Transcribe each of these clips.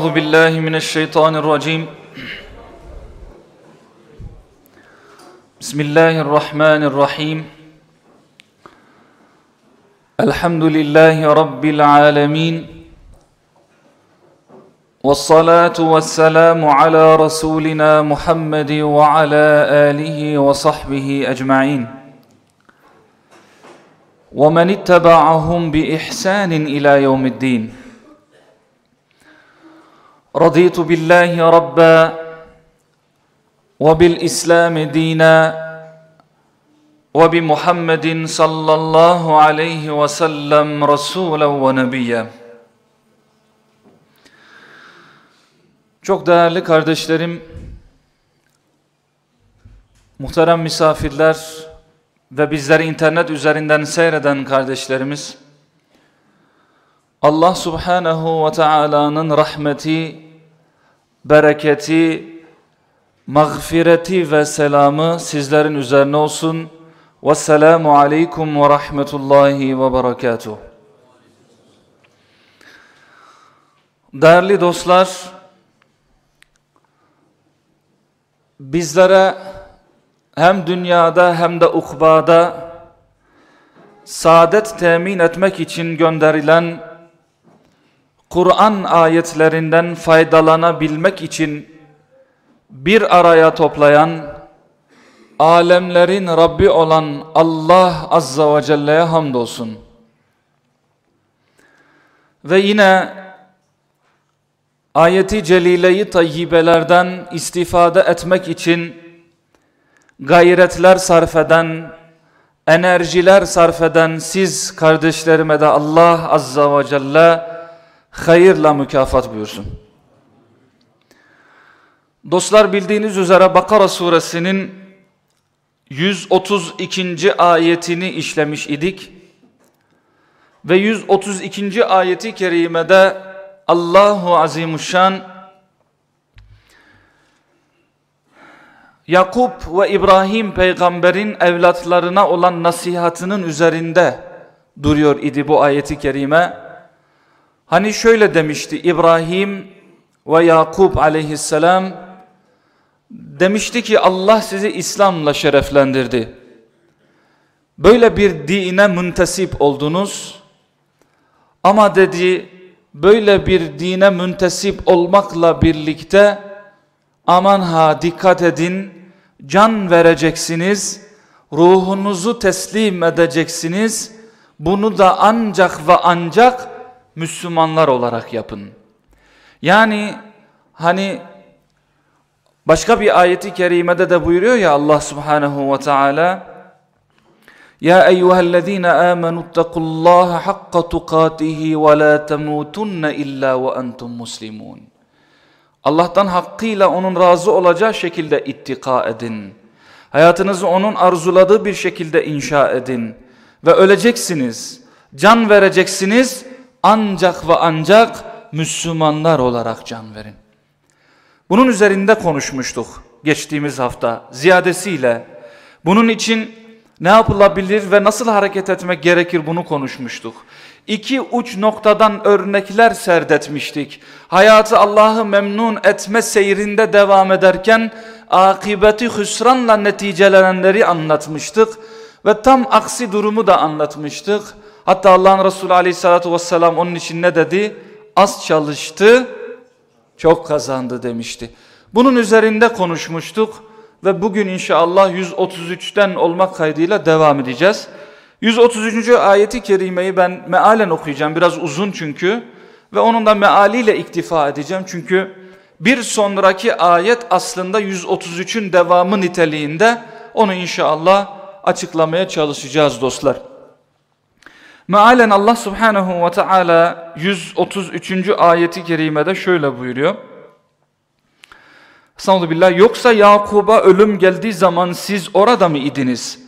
أعوذ بالله من الشيطان الرجيم. بسم الله الرحمن الرحيم. الحمد لله رب العالمين. والصلاة والسلام على رسولنا محمد وعلى آله وصحبه أجمعين. ومن اتبعهم بإحسان إلى يوم الدين. رضيت بالله ربا وبالإسلام دينا وبمحمد صلى الله عليه وسلم رسولا ونبيا Çok değerli kardeşlerim, muhterem misafirler ve bizleri internet üzerinden seyreden kardeşlerimiz, Allah subhanehu ve Taala'nın rahmeti, bereketi, mağfireti ve selamı sizlerin üzerine olsun. Vesselamu aleykum ve rahmetullahi ve berekatuhu. Değerli dostlar, bizlere hem dünyada hem de ukbada saadet temin etmek için gönderilen Kur'an ayetlerinden faydalanabilmek için bir araya toplayan alemlerin Rabbi olan Allah Azza ve Celle'ye hamdolsun. Ve yine ayeti celileyi tayyibelerden istifade etmek için gayretler sarf eden, enerjiler sarf eden siz kardeşlerime de Allah Azza ve Celle hayırla mükafat buyursun. Dostlar bildiğiniz üzere Bakara suresinin 132. ayetini işlemiş idik. Ve 132. ayeti kerimede Allahu Azimuşşan Yakup ve İbrahim peygamberin evlatlarına olan nasihatının üzerinde duruyor idi bu ayeti kerime. Hani şöyle demişti İbrahim ve Yakup aleyhisselam? Demişti ki Allah sizi İslam'la şereflendirdi. Böyle bir dine müntesip oldunuz. Ama dedi böyle bir dine müntesip olmakla birlikte aman ha dikkat edin can vereceksiniz ruhunuzu teslim edeceksiniz. Bunu da ancak ve ancak Müslümanlar olarak yapın. Yani hani başka bir ayeti kerimede de buyuruyor ya Allah subhanehu ve teala Ya eyyühellezine amenu ittakullaha hakka tukatihi ve la temutunne illa ve entum muslimun. Allah'tan hakkıyla onun razı olacağı şekilde ittika edin. Hayatınızı onun arzuladığı bir şekilde inşa edin. Ve öleceksiniz, can vereceksiniz ancak ve ancak Müslümanlar olarak can verin. Bunun üzerinde konuşmuştuk geçtiğimiz hafta ziyadesiyle. Bunun için ne yapılabilir ve nasıl hareket etmek gerekir bunu konuşmuştuk. İki uç noktadan örnekler serdetmiştik. Hayatı Allah'ı memnun etme seyrinde devam ederken akıbeti hüsranla neticelenenleri anlatmıştık. Ve tam aksi durumu da anlatmıştık. Hatta Allah'ın Resulü aleyhissalatü vesselam onun için ne dedi? Az çalıştı, çok kazandı demişti. Bunun üzerinde konuşmuştuk ve bugün inşallah 133'ten olmak kaydıyla devam edeceğiz. 133. ayeti kerimeyi ben mealen okuyacağım. Biraz uzun çünkü ve onun da mealiyle iktifa edeceğim. Çünkü bir sonraki ayet aslında 133'ün devamı niteliğinde onu inşallah açıklamaya çalışacağız dostlar. Mealen Allah subhanehu ve teala 133. ayeti kerimede şöyle buyuruyor. Estağfirullah. Yoksa Yakub'a ölüm geldiği zaman siz orada mı idiniz?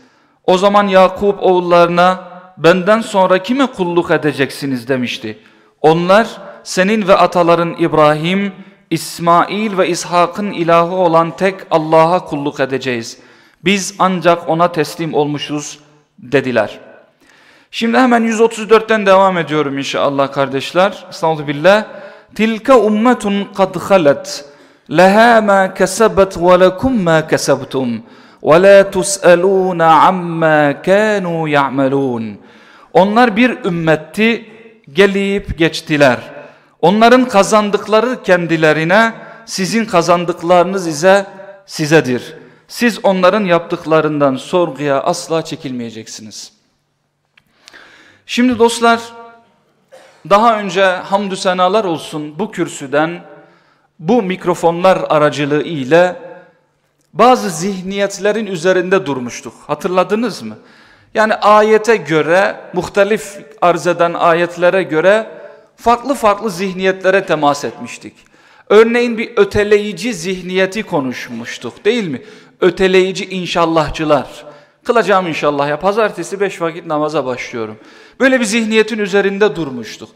O zaman Yakup oğullarına benden sonra kime kulluk edeceksiniz demişti. Onlar senin ve ataların İbrahim, İsmail ve İshak'ın ilahı olan tek Allah'a kulluk edeceğiz. Biz ancak ona teslim olmuşuz dediler. Şimdi hemen 134'ten devam ediyorum inşallah kardeşler. Estağfirullah. tilka ummetun kad halet leha ma kesebet ve lekum ma kesebtum ve la tus'alun amma kanu ya'malun. Onlar bir ümmetti gelip geçtiler. Onların kazandıkları kendilerine, sizin kazandıklarınız ise sizedir. Siz onların yaptıklarından sorguya asla çekilmeyeceksiniz. Şimdi dostlar, daha önce hamdü senalar olsun bu kürsüden, bu mikrofonlar aracılığı ile bazı zihniyetlerin üzerinde durmuştuk. Hatırladınız mı? Yani ayete göre, muhtelif arz eden ayetlere göre farklı farklı zihniyetlere temas etmiştik. Örneğin bir öteleyici zihniyeti konuşmuştuk değil mi? Öteleyici inşallahçılar. Kılacağım inşallah ya pazartesi beş vakit namaza başlıyorum. Böyle bir zihniyetin üzerinde durmuştuk.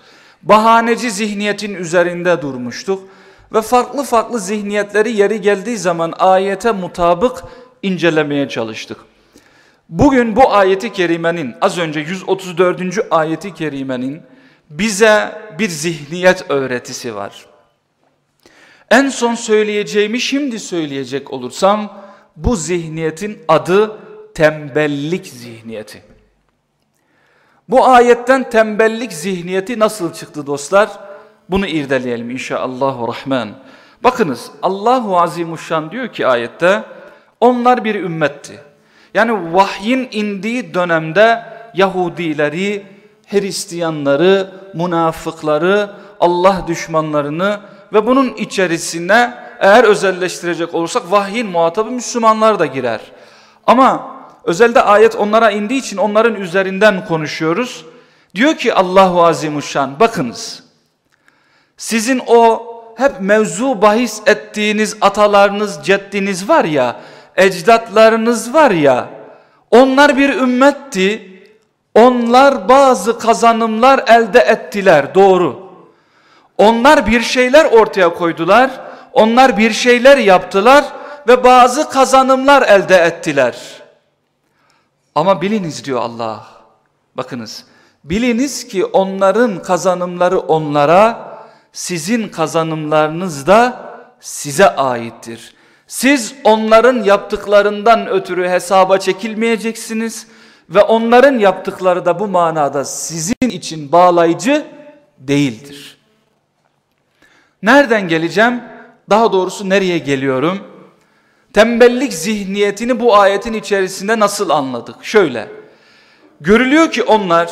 Bahaneci zihniyetin üzerinde durmuştuk. Ve farklı farklı zihniyetleri yeri geldiği zaman ayete mutabık incelemeye çalıştık. Bugün bu ayeti kerimenin az önce 134. ayeti kerimenin bize bir zihniyet öğretisi var. En son söyleyeceğimi şimdi söyleyecek olursam bu zihniyetin adı tembellik zihniyeti. Bu ayetten tembellik zihniyeti nasıl çıktı dostlar? Bunu irdeleyelim inşallah rahman. Bakınız Allahu Azimuşşan diyor ki ayette onlar bir ümmetti. Yani vahyin indiği dönemde Yahudileri, Hristiyanları, münafıkları, Allah düşmanlarını ve bunun içerisine eğer özelleştirecek olursak vahyin muhatabı Müslümanlar da girer. Ama özelde ayet onlara indiği için onların üzerinden konuşuyoruz. Diyor ki Allahu Azimuşşan bakınız sizin o hep mevzu bahis ettiğiniz atalarınız, ceddiniz var ya, ecdatlarınız var ya, onlar bir ümmetti, onlar bazı kazanımlar elde ettiler, doğru. Onlar bir şeyler ortaya koydular, onlar bir şeyler yaptılar ve bazı kazanımlar elde ettiler. Ama biliniz diyor Allah, bakınız, biliniz ki onların kazanımları onlara, sizin kazanımlarınız da size aittir. Siz onların yaptıklarından ötürü hesaba çekilmeyeceksiniz ve onların yaptıkları da bu manada sizin için bağlayıcı değildir. Nereden geleceğim? Daha doğrusu nereye geliyorum? Tembellik zihniyetini bu ayetin içerisinde nasıl anladık? Şöyle, görülüyor ki onlar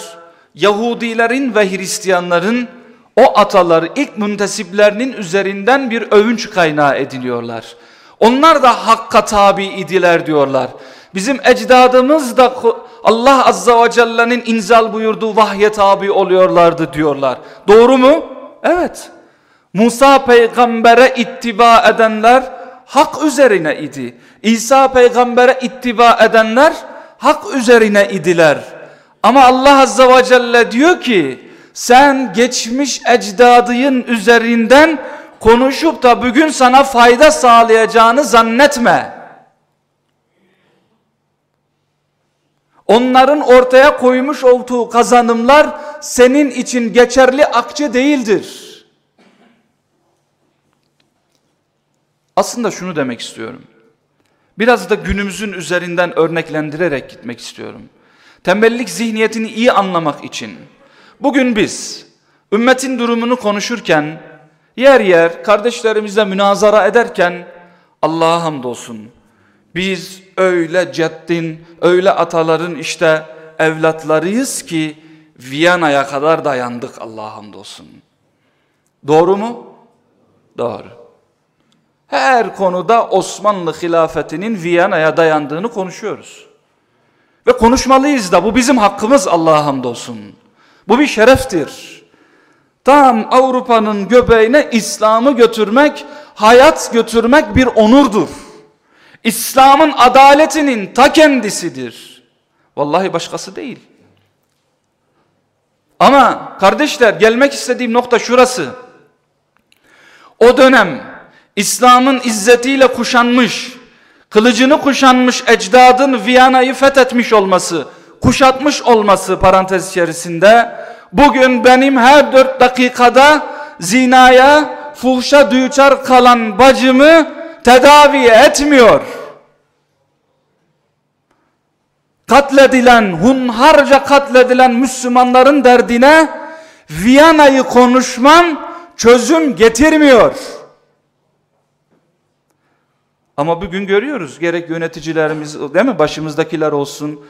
Yahudilerin ve Hristiyanların o ataları ilk müntesiplerinin üzerinden bir övünç kaynağı ediniyorlar. Onlar da hakka tabi idiler diyorlar. Bizim ecdadımız da Allah Azza ve Celle'nin inzal buyurduğu vahye tabi oluyorlardı diyorlar. Doğru mu? Evet. Musa peygambere ittiba edenler hak üzerine idi. İsa peygambere ittiba edenler hak üzerine idiler. Ama Allah Azza ve Celle diyor ki sen geçmiş ecdadıyın üzerinden konuşup da bugün sana fayda sağlayacağını zannetme. Onların ortaya koymuş olduğu kazanımlar senin için geçerli akçe değildir. Aslında şunu demek istiyorum. Biraz da günümüzün üzerinden örneklendirerek gitmek istiyorum. Tembellik zihniyetini iyi anlamak için Bugün biz ümmetin durumunu konuşurken yer yer kardeşlerimizle münazara ederken Allah'a hamdolsun. Biz öyle ceddin, öyle ataların işte evlatlarıyız ki Viyana'ya kadar dayandık Allah'a hamdolsun. Doğru mu? Doğru. Her konuda Osmanlı hilafetinin Viyana'ya dayandığını konuşuyoruz. Ve konuşmalıyız da bu bizim hakkımız Allah'a hamdolsun. Bu bir şereftir. Tam Avrupa'nın göbeğine İslam'ı götürmek, hayat götürmek bir onurdur. İslam'ın adaletinin ta kendisidir. Vallahi başkası değil. Ama kardeşler gelmek istediğim nokta şurası. O dönem İslam'ın izzetiyle kuşanmış, kılıcını kuşanmış ecdadın Viyana'yı fethetmiş olması, kuşatmış olması parantez içerisinde bugün benim her dört dakikada zinaya, fuhşa düçar kalan bacımı tedavi etmiyor. Katledilen, hunharca katledilen Müslümanların derdine Viyana'yı konuşman çözüm getirmiyor. Ama bugün görüyoruz gerek yöneticilerimiz değil mi başımızdakiler olsun,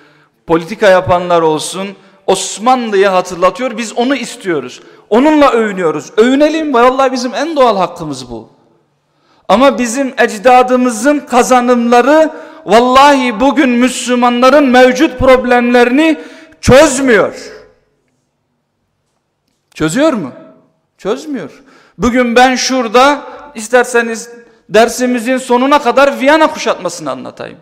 politika yapanlar olsun Osmanlı'yı hatırlatıyor biz onu istiyoruz. Onunla övünüyoruz. Övünelim vallahi bizim en doğal hakkımız bu. Ama bizim ecdadımızın kazanımları vallahi bugün Müslümanların mevcut problemlerini çözmüyor. Çözüyor mu? Çözmüyor. Bugün ben şurada isterseniz dersimizin sonuna kadar Viyana kuşatmasını anlatayım.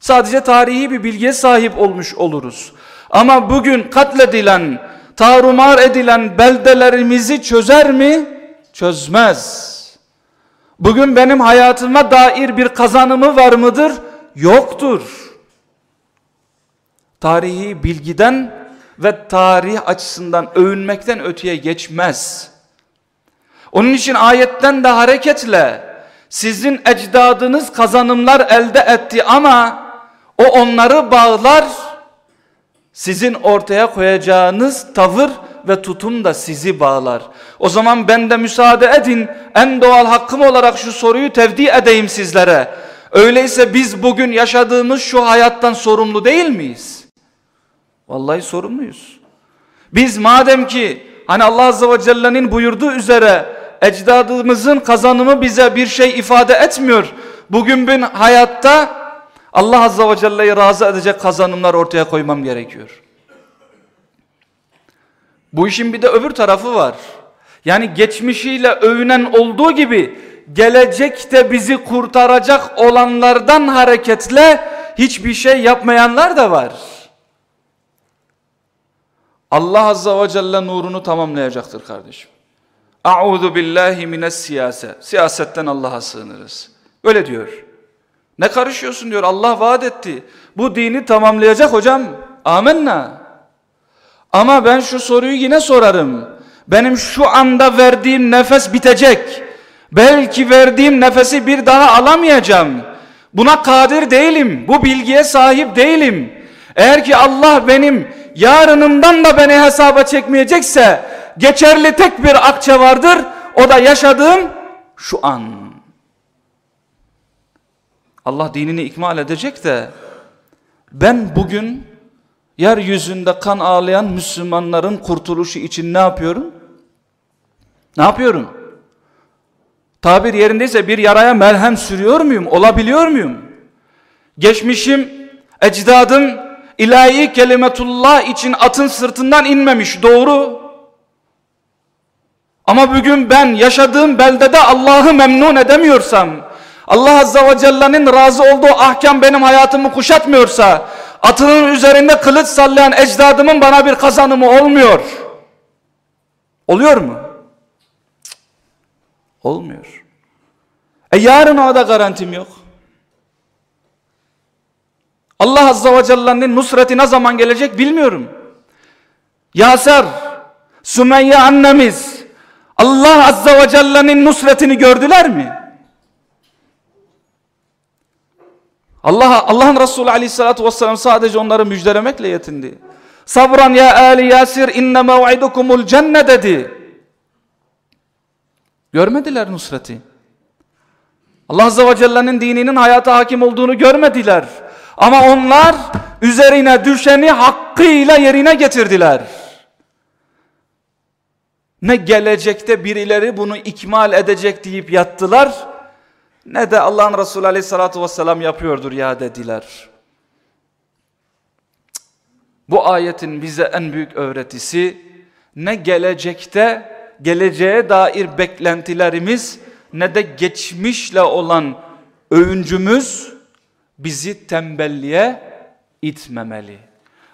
Sadece tarihi bir bilgiye sahip olmuş oluruz. Ama bugün katledilen, tarumar edilen beldelerimizi çözer mi? Çözmez. Bugün benim hayatıma dair bir kazanımı var mıdır? Yoktur. Tarihi bilgiden ve tarih açısından övünmekten öteye geçmez. Onun için ayetten de hareketle sizin ecdadınız kazanımlar elde etti ama o onları bağlar sizin ortaya koyacağınız tavır ve tutum da sizi bağlar. O zaman ben de müsaade edin en doğal hakkım olarak şu soruyu tevdi edeyim sizlere. Öyleyse biz bugün yaşadığımız şu hayattan sorumlu değil miyiz? Vallahi sorumluyuz. Biz madem ki hani Allah Azze ve Celle'nin buyurduğu üzere ecdadımızın kazanımı bize bir şey ifade etmiyor. Bugün ben hayatta Allah Azze ve Celle'yi razı edecek kazanımlar ortaya koymam gerekiyor. Bu işin bir de öbür tarafı var. Yani geçmişiyle övünen olduğu gibi gelecekte bizi kurtaracak olanlardan hareketle hiçbir şey yapmayanlar da var. Allah Azza ve Celle nurunu tamamlayacaktır kardeşim. A'udhu billahi mines siyase. Siyasetten Allah'a sığınırız. Öyle diyor. Ne karışıyorsun diyor Allah vaat etti. Bu dini tamamlayacak hocam. Amenna. Ama ben şu soruyu yine sorarım. Benim şu anda verdiğim nefes bitecek. Belki verdiğim nefesi bir daha alamayacağım. Buna kadir değilim. Bu bilgiye sahip değilim. Eğer ki Allah benim yarınımdan da beni hesaba çekmeyecekse geçerli tek bir akçe vardır. O da yaşadığım şu an. Allah dinini ikmal edecek de ben bugün yeryüzünde kan ağlayan Müslümanların kurtuluşu için ne yapıyorum? Ne yapıyorum? Tabir yerindeyse bir yaraya merhem sürüyor muyum? Olabiliyor muyum? Geçmişim, ecdadım ilahi kelimetullah için atın sırtından inmemiş doğru. Ama bugün ben yaşadığım beldede Allah'ı memnun edemiyorsam, Allah Azza ve Celle'nin razı olduğu ahkam benim hayatımı kuşatmıyorsa, atının üzerinde kılıç sallayan ecdadımın bana bir kazanımı olmuyor. Oluyor mu? Olmuyor. E yarın o da garantim yok. Allah Azza ve Celle'nin nusreti ne zaman gelecek bilmiyorum. Yaser, Sümeyye annemiz Allah Azza ve Celle'nin nusretini gördüler mi? Allah Allah'ın Resulü Aleyhisselatü Vesselam sadece onları müjdelemekle yetindi. Sabran ya Ali Yasir inne mev'idukumul cenne dedi. Görmediler nusreti. Allah Azze ve Celle'nin dininin hayata hakim olduğunu görmediler. Ama onlar üzerine düşeni hakkıyla yerine getirdiler. Ne gelecekte birileri bunu ikmal edecek deyip yattılar ne de Allah'ın Resulü aleyhissalatü vesselam yapıyordur ya dediler. Bu ayetin bize en büyük öğretisi ne gelecekte geleceğe dair beklentilerimiz ne de geçmişle olan övüncümüz bizi tembelliğe itmemeli.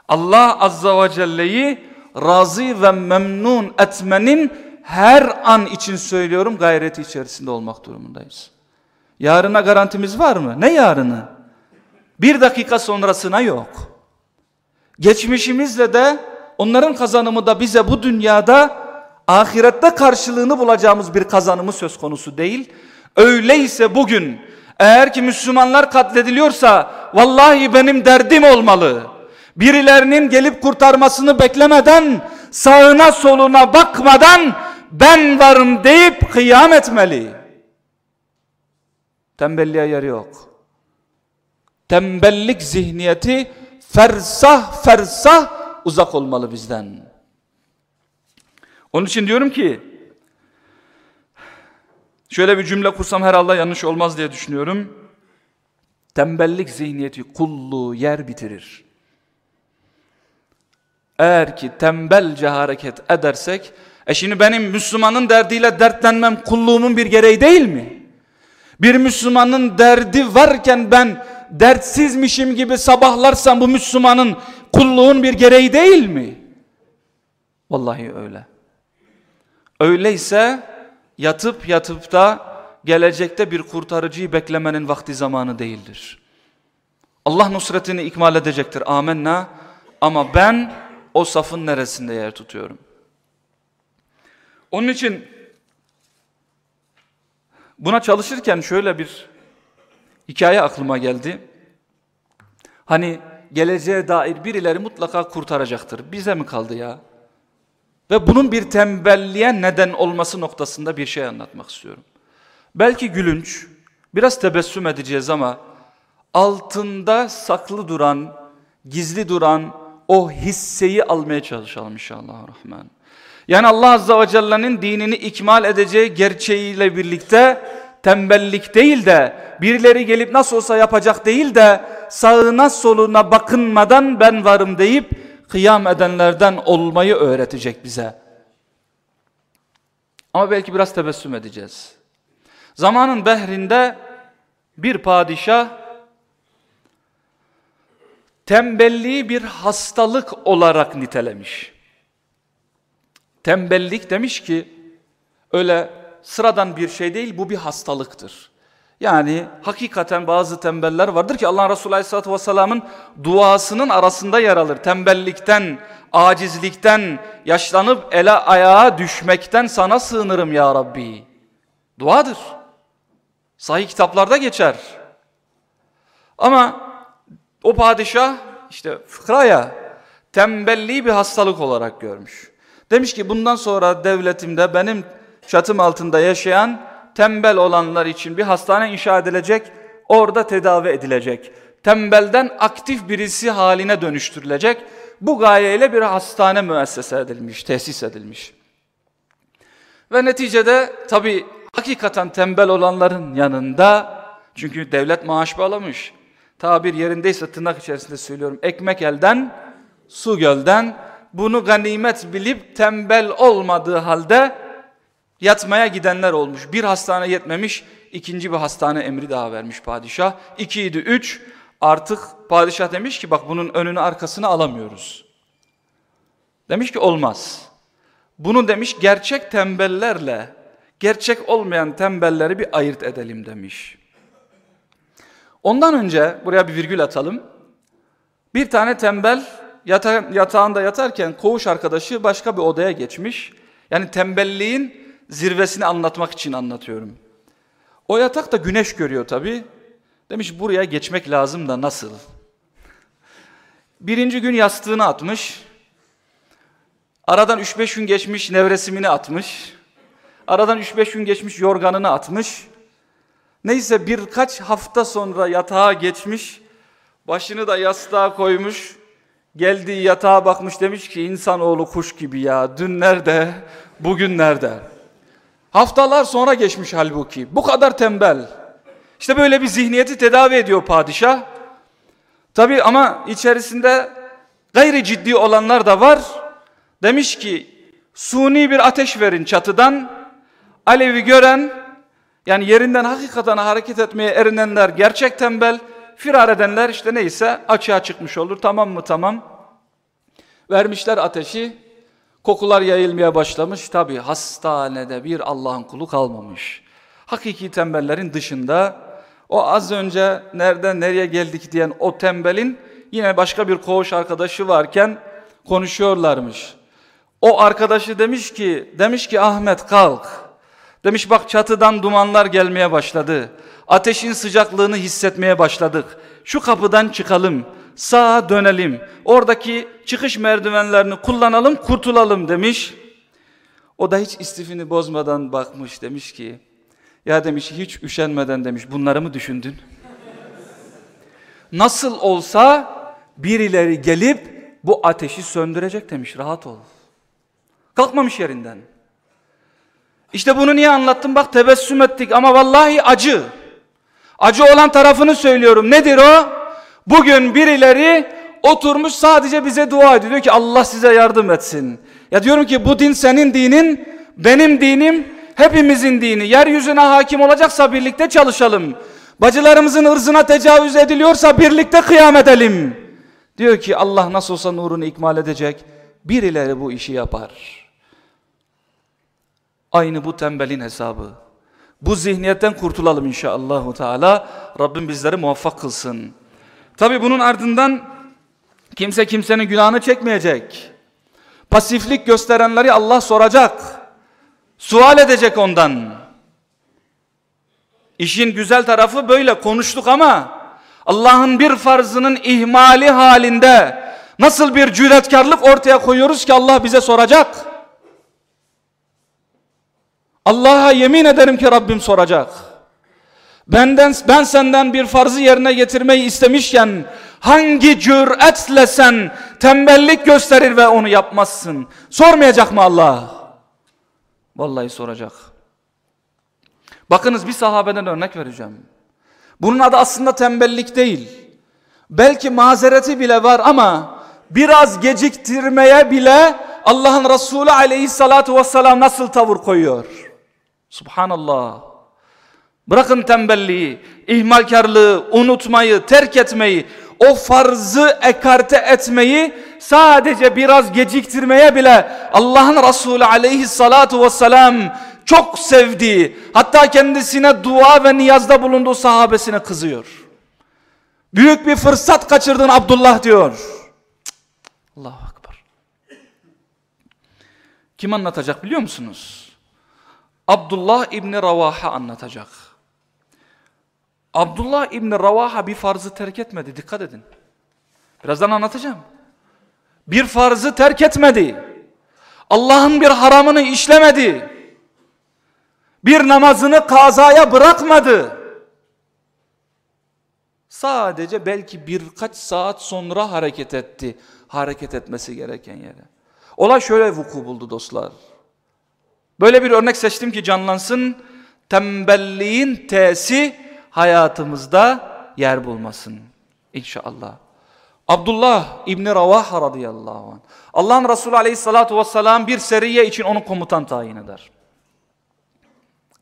Allah Azza ve Celle'yi razı ve memnun etmenin her an için söylüyorum gayreti içerisinde olmak durumundayız. Yarına garantimiz var mı? Ne yarını? Bir dakika sonrasına yok. Geçmişimizle de onların kazanımı da bize bu dünyada ahirette karşılığını bulacağımız bir kazanımı söz konusu değil. Öyleyse bugün eğer ki Müslümanlar katlediliyorsa vallahi benim derdim olmalı. Birilerinin gelip kurtarmasını beklemeden sağına soluna bakmadan ben varım deyip kıyam etmeli. Tembelliğe yer yok. Tembellik zihniyeti fersah fersah uzak olmalı bizden. Onun için diyorum ki şöyle bir cümle kursam herhalde yanlış olmaz diye düşünüyorum. Tembellik zihniyeti kulluğu yer bitirir. Eğer ki tembelce hareket edersek, e şimdi benim Müslümanın derdiyle dertlenmem kulluğumun bir gereği değil mi? Bir Müslümanın derdi varken ben dertsizmişim gibi sabahlarsam bu Müslümanın kulluğun bir gereği değil mi? Vallahi öyle. Öyleyse yatıp yatıp da gelecekte bir kurtarıcıyı beklemenin vakti zamanı değildir. Allah nusretini ikmal edecektir. Amenna. Ama ben o safın neresinde yer tutuyorum? Onun için buna çalışırken şöyle bir hikaye aklıma geldi. Hani geleceğe dair birileri mutlaka kurtaracaktır. Bize mi kaldı ya? Ve bunun bir tembelliğe neden olması noktasında bir şey anlatmak istiyorum. Belki gülünç, biraz tebessüm edeceğiz ama altında saklı duran, gizli duran o hisseyi almaya çalışalım inşallah rahman. Yani Allah Azze ve Celle'nin dinini ikmal edeceği gerçeğiyle birlikte tembellik değil de birileri gelip nasıl olsa yapacak değil de sağına soluna bakınmadan ben varım deyip kıyam edenlerden olmayı öğretecek bize. Ama belki biraz tebessüm edeceğiz. Zamanın behrinde bir padişah tembelliği bir hastalık olarak nitelemiş. Tembellik demiş ki öyle sıradan bir şey değil bu bir hastalıktır. Yani hakikaten bazı tembeller vardır ki Allah Resulü Aleyhisselatü Vesselam'ın duasının arasında yer alır. Tembellikten, acizlikten, yaşlanıp ele ayağa düşmekten sana sığınırım ya Rabbi. Duadır. Sahih kitaplarda geçer. Ama o padişah işte fıkraya tembelliği bir hastalık olarak görmüş. Demiş ki bundan sonra devletimde benim çatım altında yaşayan tembel olanlar için bir hastane inşa edilecek, orada tedavi edilecek. Tembelden aktif birisi haline dönüştürülecek. Bu gayeyle bir hastane müessese edilmiş, tesis edilmiş. Ve neticede tabi hakikaten tembel olanların yanında, çünkü devlet maaş bağlamış, tabir yerindeyse tırnak içerisinde söylüyorum, ekmek elden, su gölden, bunu ganimet bilip tembel olmadığı halde Yatmaya gidenler olmuş. Bir hastane yetmemiş, ikinci bir hastane emri daha vermiş padişah. İkiydi, üç. Artık padişah demiş ki bak bunun önünü arkasını alamıyoruz. Demiş ki olmaz. Bunu demiş gerçek tembellerle, gerçek olmayan tembelleri bir ayırt edelim demiş. Ondan önce buraya bir virgül atalım. Bir tane tembel yata yatağında yatarken koğuş arkadaşı başka bir odaya geçmiş. Yani tembelliğin zirvesini anlatmak için anlatıyorum. O yatak da güneş görüyor tabi. Demiş buraya geçmek lazım da nasıl? Birinci gün yastığını atmış. Aradan 3-5 gün geçmiş nevresimini atmış. Aradan 3-5 gün geçmiş yorganını atmış. Neyse birkaç hafta sonra yatağa geçmiş. Başını da yastığa koymuş. Geldiği yatağa bakmış demiş ki insanoğlu kuş gibi ya. Dün nerede, bugün nerede? Haftalar sonra geçmiş halbuki. Bu kadar tembel. İşte böyle bir zihniyeti tedavi ediyor padişah. Tabi ama içerisinde gayri ciddi olanlar da var. Demiş ki suni bir ateş verin çatıdan. Alevi gören yani yerinden hakikaten hareket etmeye erinenler gerçek tembel. Firar edenler işte neyse açığa çıkmış olur. Tamam mı tamam. Vermişler ateşi. Kokular yayılmaya başlamış. Tabi hastanede bir Allah'ın kulu kalmamış. Hakiki tembellerin dışında o az önce nereden nereye geldik diyen o tembelin yine başka bir koğuş arkadaşı varken konuşuyorlarmış. O arkadaşı demiş ki, demiş ki Ahmet kalk. Demiş bak çatıdan dumanlar gelmeye başladı. Ateşin sıcaklığını hissetmeye başladık. Şu kapıdan çıkalım, sağa dönelim. Oradaki çıkış merdivenlerini kullanalım, kurtulalım demiş. O da hiç istifini bozmadan bakmış demiş ki, ya demiş hiç üşenmeden demiş bunları mı düşündün? Nasıl olsa birileri gelip bu ateşi söndürecek demiş rahat ol. Kalkmamış yerinden. İşte bunu niye anlattım bak tebessüm ettik ama vallahi acı. Acı olan tarafını söylüyorum. Nedir o? Bugün birileri oturmuş sadece bize dua ediyor. Diyor ki Allah size yardım etsin. Ya diyorum ki bu din senin dinin, benim dinim, hepimizin dini. Yeryüzüne hakim olacaksa birlikte çalışalım. Bacılarımızın ırzına tecavüz ediliyorsa birlikte kıyam edelim. Diyor ki Allah nasıl olsa nurunu ikmal edecek. Birileri bu işi yapar. Aynı bu tembelin hesabı. Bu zihniyetten kurtulalım inşallah. Teala. Rabbim bizleri muvaffak kılsın. Tabi bunun ardından kimse kimsenin günahını çekmeyecek. Pasiflik gösterenleri Allah soracak. Sual edecek ondan. İşin güzel tarafı böyle konuştuk ama Allah'ın bir farzının ihmali halinde nasıl bir cüretkarlık ortaya koyuyoruz ki Allah bize soracak. Allah'a yemin ederim ki Rabbim soracak. Benden ben senden bir farzı yerine getirmeyi istemişken hangi cüretle sen tembellik gösterir ve onu yapmazsın? Sormayacak mı Allah? Vallahi soracak. Bakınız bir sahabeden örnek vereceğim. Bunun adı aslında tembellik değil. Belki mazereti bile var ama biraz geciktirmeye bile Allah'ın Resulü aleyhissalatu vesselam nasıl tavır koyuyor? Subhanallah. Bırakın tembelliği, ihmalkarlığı, unutmayı, terk etmeyi, o farzı ekarte etmeyi sadece biraz geciktirmeye bile Allah'ın Resulü aleyhissalatu vesselam çok sevdiği hatta kendisine dua ve niyazda bulunduğu sahabesine kızıyor. Büyük bir fırsat kaçırdın Abdullah diyor. Allahu Akbar. Kim anlatacak biliyor musunuz? Abdullah İbni Ravaha anlatacak. Abdullah İbni Ravaha bir farzı terk etmedi. Dikkat edin. Birazdan anlatacağım. Bir farzı terk etmedi. Allah'ın bir haramını işlemedi. Bir namazını kazaya bırakmadı. Sadece belki birkaç saat sonra hareket etti. Hareket etmesi gereken yere. Olay şöyle vuku buldu dostlar. Böyle bir örnek seçtim ki canlansın. Tembelliğin tesi hayatımızda yer bulmasın. İnşallah. Abdullah İbni Ravaha radıyallahu anh. Allah'ın Resulü aleyhissalatu vesselam bir seriye için onu komutan tayin eder.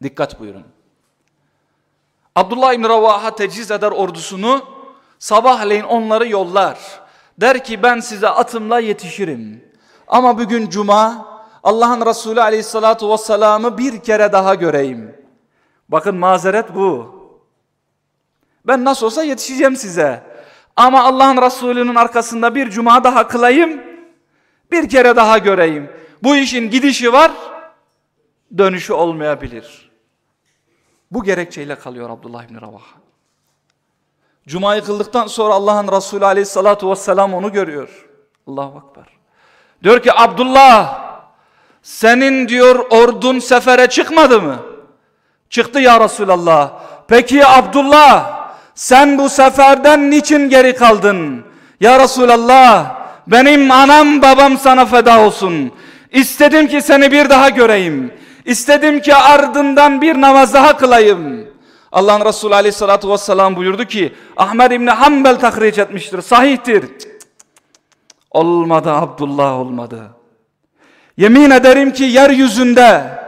Dikkat buyurun. Abdullah İbni Ravaha teciz eder ordusunu. Sabahleyin onları yollar. Der ki ben size atımla yetişirim. Ama bugün cuma Allah'ın Resulü aleyhissalatu vesselam'ı bir kere daha göreyim. Bakın mazeret bu. Ben nasıl olsa yetişeceğim size. Ama Allah'ın Resulü'nün arkasında bir cuma daha kılayım. Bir kere daha göreyim. Bu işin gidişi var, dönüşü olmayabilir. Bu gerekçeyle kalıyor Abdullah İbni Ravaha. Cuma'yı kıldıktan sonra Allah'ın Resulü aleyhissalatu vesselam onu görüyor. Allahu Akbar. Diyor ki Abdullah senin diyor ordun sefere çıkmadı mı? Çıktı ya Resulallah. Peki Abdullah sen bu seferden niçin geri kaldın? Ya Resulallah benim anam babam sana feda olsun. İstedim ki seni bir daha göreyim. İstedim ki ardından bir namaz daha kılayım. Allah'ın Resulü aleyhissalatü vesselam buyurdu ki Ahmed İbni Hanbel tahriç etmiştir. Sahihtir. Olmadı Abdullah olmadı. Yemin ederim ki yeryüzünde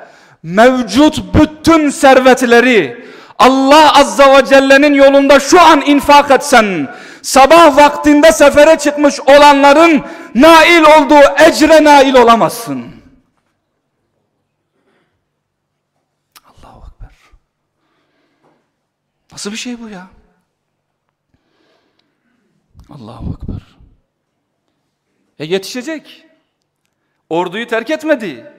mevcut bütün servetleri Allah Azza ve Celle'nin yolunda şu an infak etsen sabah vaktinde sefere çıkmış olanların nail olduğu ecre nail olamazsın. Allahu Ekber. Nasıl bir şey bu ya? Allahu Ekber. E yetişecek. Orduyu terk etmedi.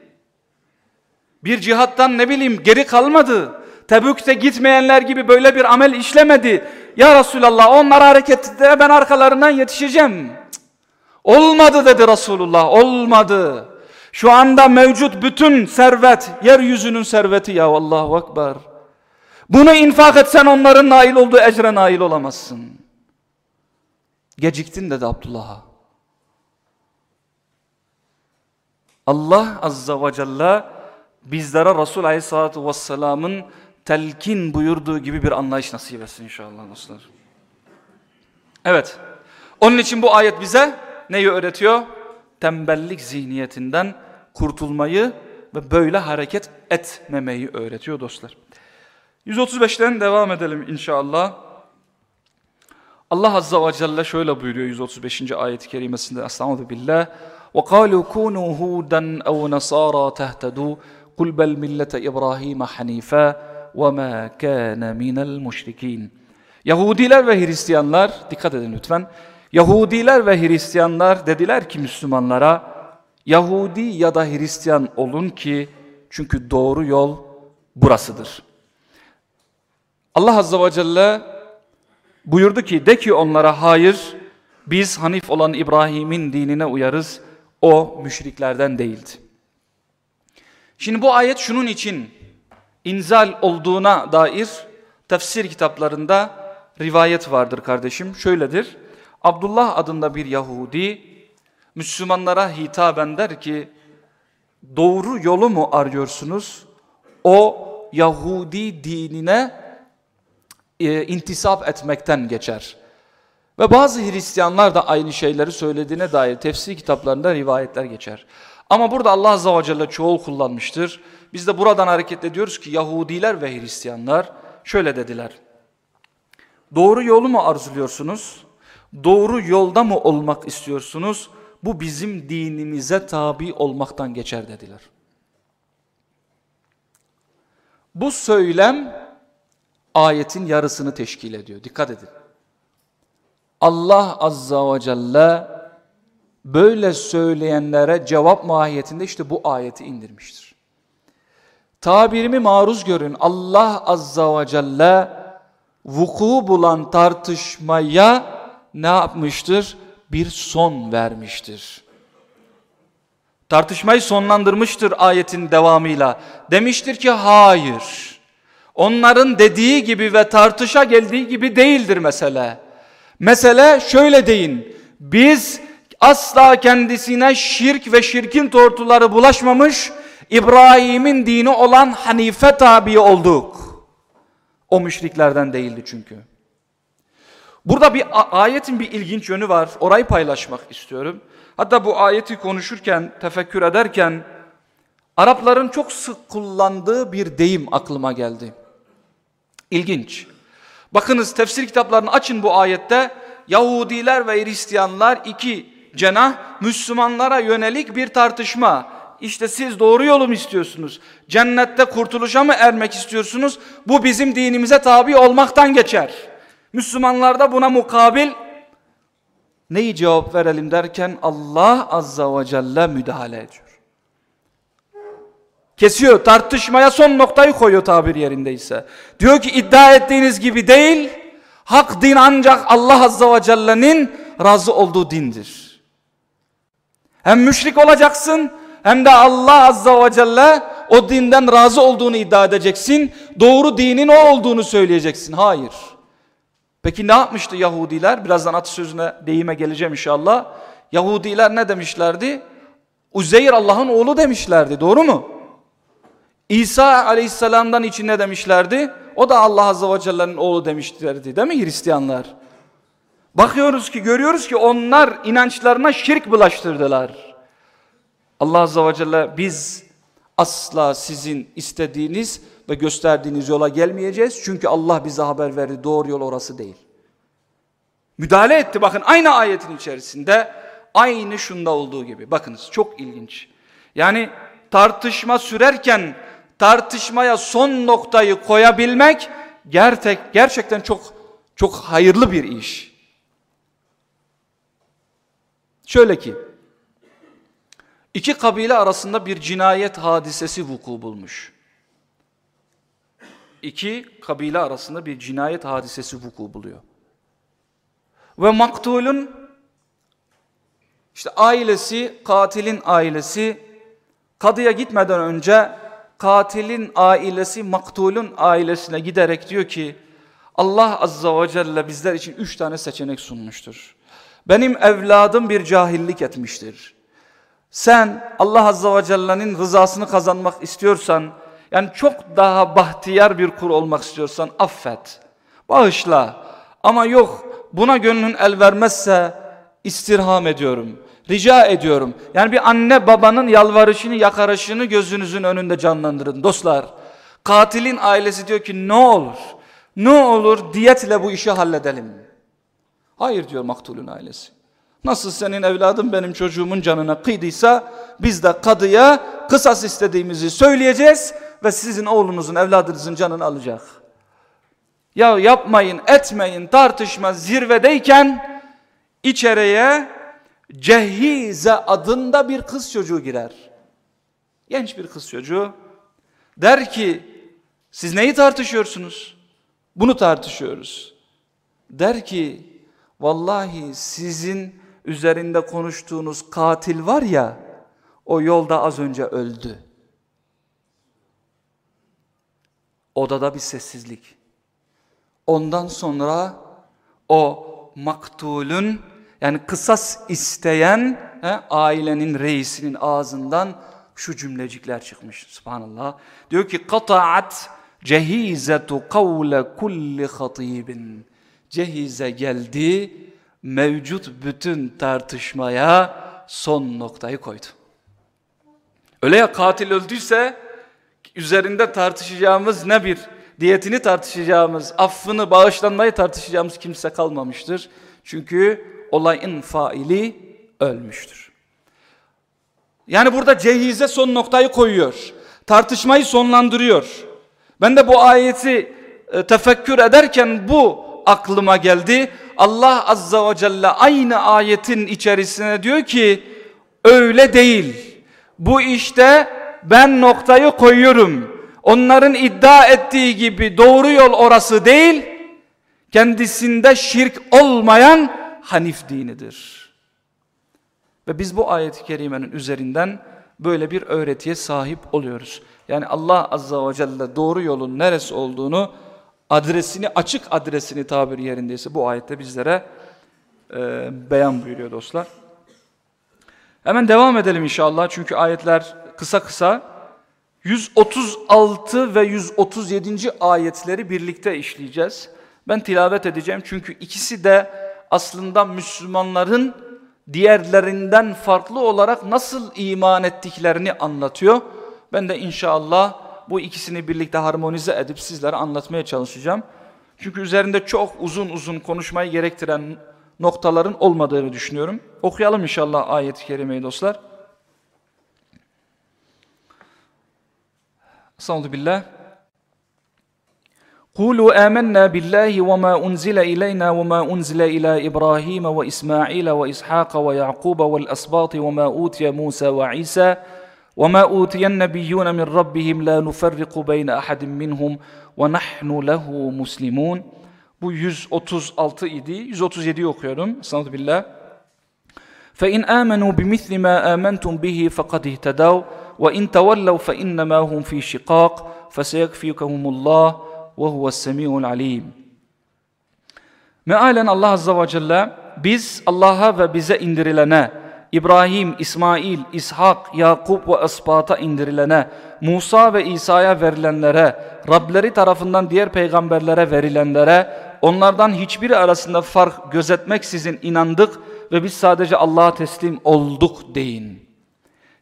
Bir cihattan ne bileyim geri kalmadı. Tebük'te gitmeyenler gibi böyle bir amel işlemedi. Ya Resulallah onlar harekette ben arkalarından yetişeceğim. Olmadı dedi Resulullah olmadı. Şu anda mevcut bütün servet yeryüzünün serveti ya Allahu Ekber. Bunu infak etsen onların nail olduğu ecre nail olamazsın. Geciktin dedi Abdullah'a. Allah Azza ve Celle bizlere Resul Aleyhisselatü Vesselam'ın telkin buyurduğu gibi bir anlayış nasip etsin inşallah dostlar. Evet. Onun için bu ayet bize neyi öğretiyor? Tembellik zihniyetinden kurtulmayı ve böyle hareket etmemeyi öğretiyor dostlar. 135'ten devam edelim inşallah. Allah Azza ve Celle şöyle buyuruyor 135. ayet-i kerimesinde Estağfurullah billah وَقَالُوا كُونُوا هُودًا اَوْ نَصَارَى تَهْتَدُوا قُلْ بَلْ مِلَّةَ إِبْرَاهِيمَ حَنِيفًا وَمَا كَانَ مِنَ الْمُشْرِكِينَ Yahudiler ve Hristiyanlar, dikkat edin lütfen. Yahudiler ve Hristiyanlar dediler ki Müslümanlara, Yahudi ya da Hristiyan olun ki çünkü doğru yol burasıdır. Allah Azze ve Celle buyurdu ki de ki onlara hayır biz Hanif olan İbrahim'in dinine uyarız o müşriklerden değildi. Şimdi bu ayet şunun için inzal olduğuna dair tefsir kitaplarında rivayet vardır kardeşim. Şöyledir. Abdullah adında bir Yahudi Müslümanlara hitaben der ki doğru yolu mu arıyorsunuz? O Yahudi dinine e, intisap etmekten geçer. Ve bazı Hristiyanlar da aynı şeyleri söylediğine dair tefsir kitaplarında rivayetler geçer. Ama burada Allah Azze ve Celle çoğul kullanmıştır. Biz de buradan hareket ediyoruz ki Yahudiler ve Hristiyanlar şöyle dediler. Doğru yolu mu arzuluyorsunuz? Doğru yolda mı olmak istiyorsunuz? Bu bizim dinimize tabi olmaktan geçer dediler. Bu söylem ayetin yarısını teşkil ediyor. Dikkat edin. Allah Azza ve Celle böyle söyleyenlere cevap mahiyetinde işte bu ayeti indirmiştir. Tabirimi maruz görün. Allah Azza ve Celle vuku bulan tartışmaya ne yapmıştır? Bir son vermiştir. Tartışmayı sonlandırmıştır ayetin devamıyla. Demiştir ki hayır. Onların dediği gibi ve tartışa geldiği gibi değildir mesele. Mesele şöyle deyin. Biz asla kendisine şirk ve şirkin tortuları bulaşmamış İbrahim'in dini olan Hanife tabi olduk. O müşriklerden değildi çünkü. Burada bir ayetin bir ilginç yönü var. Orayı paylaşmak istiyorum. Hatta bu ayeti konuşurken, tefekkür ederken Arapların çok sık kullandığı bir deyim aklıma geldi. İlginç. Bakınız tefsir kitaplarını açın bu ayette. Yahudiler ve Hristiyanlar iki cenah Müslümanlara yönelik bir tartışma. İşte siz doğru yolu mu istiyorsunuz? Cennette kurtuluşa mı ermek istiyorsunuz? Bu bizim dinimize tabi olmaktan geçer. Müslümanlar da buna mukabil neyi cevap verelim derken Allah azza ve celle müdahale ediyor. Kesiyor tartışmaya son noktayı koyuyor tabir yerindeyse. Diyor ki iddia ettiğiniz gibi değil hak din ancak Allah azza ve celle'nin razı olduğu dindir. Hem müşrik olacaksın hem de Allah azza ve celle o dinden razı olduğunu iddia edeceksin. Doğru dinin o olduğunu söyleyeceksin. Hayır. Peki ne yapmıştı Yahudiler? Birazdan atasözüne deyime geleceğim inşallah. Yahudiler ne demişlerdi? Uzeyr Allah'ın oğlu demişlerdi. Doğru mu? İsa aleyhisselamdan için ne demişlerdi? O da Allah azze ve celle'nin oğlu demişlerdi değil mi Hristiyanlar? Bakıyoruz ki görüyoruz ki onlar inançlarına şirk bulaştırdılar. Allah azze ve celle biz asla sizin istediğiniz ve gösterdiğiniz yola gelmeyeceğiz. Çünkü Allah bize haber verdi doğru yol orası değil. Müdahale etti bakın aynı ayetin içerisinde aynı şunda olduğu gibi. Bakınız çok ilginç. Yani tartışma sürerken tartışmaya son noktayı koyabilmek gerçek, gerçekten çok çok hayırlı bir iş. Şöyle ki İki kabile arasında bir cinayet hadisesi vuku bulmuş. İki kabile arasında bir cinayet hadisesi vuku buluyor. Ve maktulun işte ailesi, katilin ailesi kadıya gitmeden önce katilin ailesi maktulun ailesine giderek diyor ki Allah azza ve celle bizler için üç tane seçenek sunmuştur. Benim evladım bir cahillik etmiştir. Sen Allah azza ve celle'nin rızasını kazanmak istiyorsan yani çok daha bahtiyar bir kul olmak istiyorsan affet. Bağışla. Ama yok buna gönlün el vermezse istirham ediyorum. Rica ediyorum. Yani bir anne babanın yalvarışını, yakarışını gözünüzün önünde canlandırın. Dostlar, katilin ailesi diyor ki ne olur, ne olur diyetle bu işi halledelim. Hayır diyor maktulün ailesi. Nasıl senin evladın benim çocuğumun canına kıydıysa biz de kadıya kısas istediğimizi söyleyeceğiz ve sizin oğlunuzun evladınızın canını alacak. Ya yapmayın etmeyin tartışma zirvedeyken içeriye Cehize adında bir kız çocuğu girer. Genç bir kız çocuğu. Der ki siz neyi tartışıyorsunuz? Bunu tartışıyoruz. Der ki vallahi sizin üzerinde konuştuğunuz katil var ya o yolda az önce öldü. Odada bir sessizlik. Ondan sonra o maktulün yani kısas isteyen he, ailenin reisinin ağzından şu cümlecikler çıkmış. Subhanallah. Diyor ki kataat cehizetu kavle kulli hatibin. Cehize geldi mevcut bütün tartışmaya son noktayı koydu. Öyle ya katil öldüyse üzerinde tartışacağımız ne bir diyetini tartışacağımız, affını, bağışlanmayı tartışacağımız kimse kalmamıştır. Çünkü olayın faili ölmüştür. Yani burada cehize son noktayı koyuyor. Tartışmayı sonlandırıyor. Ben de bu ayeti e, tefekkür ederken bu aklıma geldi. Allah azza ve celle aynı ayetin içerisine diyor ki öyle değil. Bu işte ben noktayı koyuyorum. Onların iddia ettiği gibi doğru yol orası değil. Kendisinde şirk olmayan Hanif dinidir. Ve biz bu ayet-i kerimenin üzerinden böyle bir öğretiye sahip oluyoruz. Yani Allah azza ve celle doğru yolun neresi olduğunu adresini açık adresini tabiri yerindeyse bu ayette bizlere e, beyan buyuruyor dostlar. Hemen devam edelim inşallah çünkü ayetler kısa kısa 136 ve 137. ayetleri birlikte işleyeceğiz. Ben tilavet edeceğim çünkü ikisi de aslında Müslümanların diğerlerinden farklı olarak nasıl iman ettiklerini anlatıyor. Ben de inşallah bu ikisini birlikte harmonize edip sizlere anlatmaya çalışacağım. Çünkü üzerinde çok uzun uzun konuşmayı gerektiren noktaların olmadığını düşünüyorum. Okuyalım inşallah ayet-i kerimeyi dostlar. Estağfurullah. قولوا آمنا بالله وما أنزل إلينا وما أنزل إلى إبراهيم وإسماعيل وإسحاق ويعقوب والأسباط وما أوتي موسى وعيسى وما أوتي النبيون من ربهم لا نفرق بين أحد منهم ونحن له مسلمون Bu 136 idi. 137'yi okuyorum. Estağfurullah billah. فإن آمنوا بمثل ما آمنتم به فقد اهتدوا وإن تولوا فإنما هم في شقاق فسيكفيكهم الله وَهُوَ السَّمِيعُ الْعَلِيمُ Mealen Allah Azza ve Celle biz Allah'a ve bize indirilene, İbrahim, İsmail, İshak, Yakup ve Esbat'a indirilene, Musa ve İsa'ya verilenlere, Rableri tarafından diğer peygamberlere verilenlere, onlardan hiçbiri arasında fark gözetmeksizin inandık ve biz sadece Allah'a teslim olduk deyin.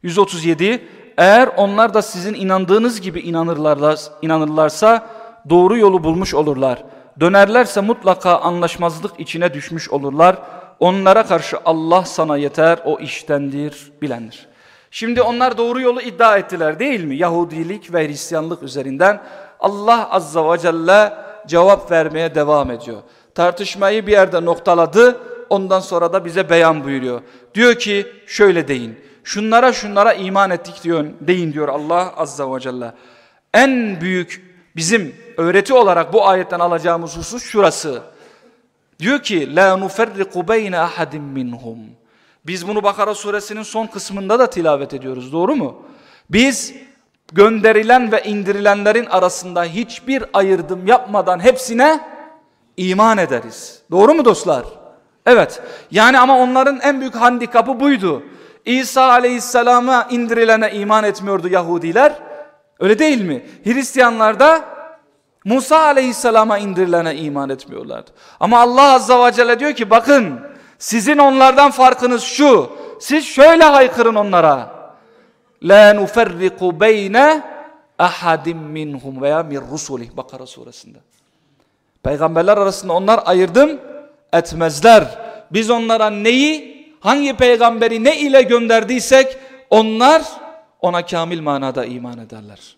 137 Eğer onlar da sizin inandığınız gibi inanırlarsa, inanırlarsa doğru yolu bulmuş olurlar. Dönerlerse mutlaka anlaşmazlık içine düşmüş olurlar. Onlara karşı Allah sana yeter, o iştendir, bilendir. Şimdi onlar doğru yolu iddia ettiler değil mi? Yahudilik ve Hristiyanlık üzerinden Allah Azza ve Celle cevap vermeye devam ediyor. Tartışmayı bir yerde noktaladı, ondan sonra da bize beyan buyuruyor. Diyor ki şöyle deyin, şunlara şunlara iman ettik diyor, deyin diyor Allah Azza ve Celle. En büyük bizim öğreti olarak bu ayetten alacağımız husus şurası. Diyor ki la nuferriku beyne ahadin minhum. Biz bunu Bakara suresinin son kısmında da tilavet ediyoruz. Doğru mu? Biz gönderilen ve indirilenlerin arasında hiçbir ayırdım yapmadan hepsine iman ederiz. Doğru mu dostlar? Evet. Yani ama onların en büyük handikapı buydu. İsa aleyhisselama indirilene iman etmiyordu Yahudiler. Öyle değil mi? Hristiyanlar da Musa aleyhisselama indirilene iman etmiyorlardı. Ama Allah azza ve celle diyor ki bakın sizin onlardan farkınız şu. Siz şöyle haykırın onlara. La nuferriku beyne ahadim minhum veya min rusulih Bakara suresinde. Peygamberler arasında onlar ayırdım etmezler. Biz onlara neyi, hangi peygamberi ne ile gönderdiysek onlar ona kamil manada iman ederler.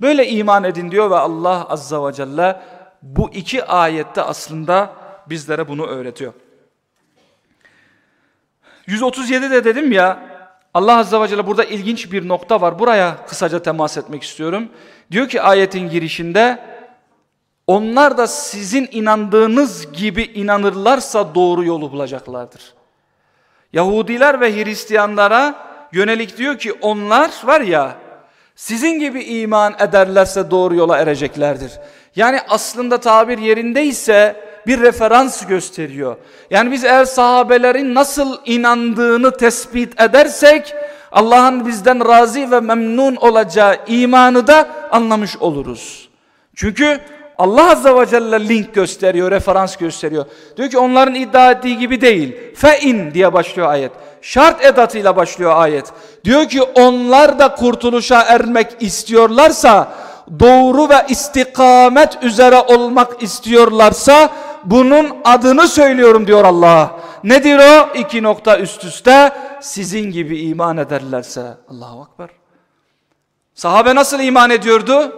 Böyle iman edin diyor ve Allah azza ve celle bu iki ayette aslında bizlere bunu öğretiyor. 137'de dedim ya Allah azza ve celle burada ilginç bir nokta var. Buraya kısaca temas etmek istiyorum. Diyor ki ayetin girişinde onlar da sizin inandığınız gibi inanırlarsa doğru yolu bulacaklardır. Yahudiler ve Hristiyanlara yönelik diyor ki onlar var ya sizin gibi iman ederlerse doğru yola ereceklerdir. Yani aslında tabir yerindeyse bir referans gösteriyor. Yani biz eğer sahabelerin nasıl inandığını tespit edersek Allah'ın bizden razı ve memnun olacağı imanı da anlamış oluruz. Çünkü Allah Azze ve Celle link gösteriyor, referans gösteriyor. Diyor ki onların iddia ettiği gibi değil. Fe'in diye başlıyor ayet. Şart edatıyla başlıyor ayet. Diyor ki onlar da kurtuluşa ermek istiyorlarsa, doğru ve istikamet üzere olmak istiyorlarsa, bunun adını söylüyorum diyor Allah. Nedir o? İki nokta üst üste sizin gibi iman ederlerse. Allahu Akbar. Sahabe nasıl iman ediyordu?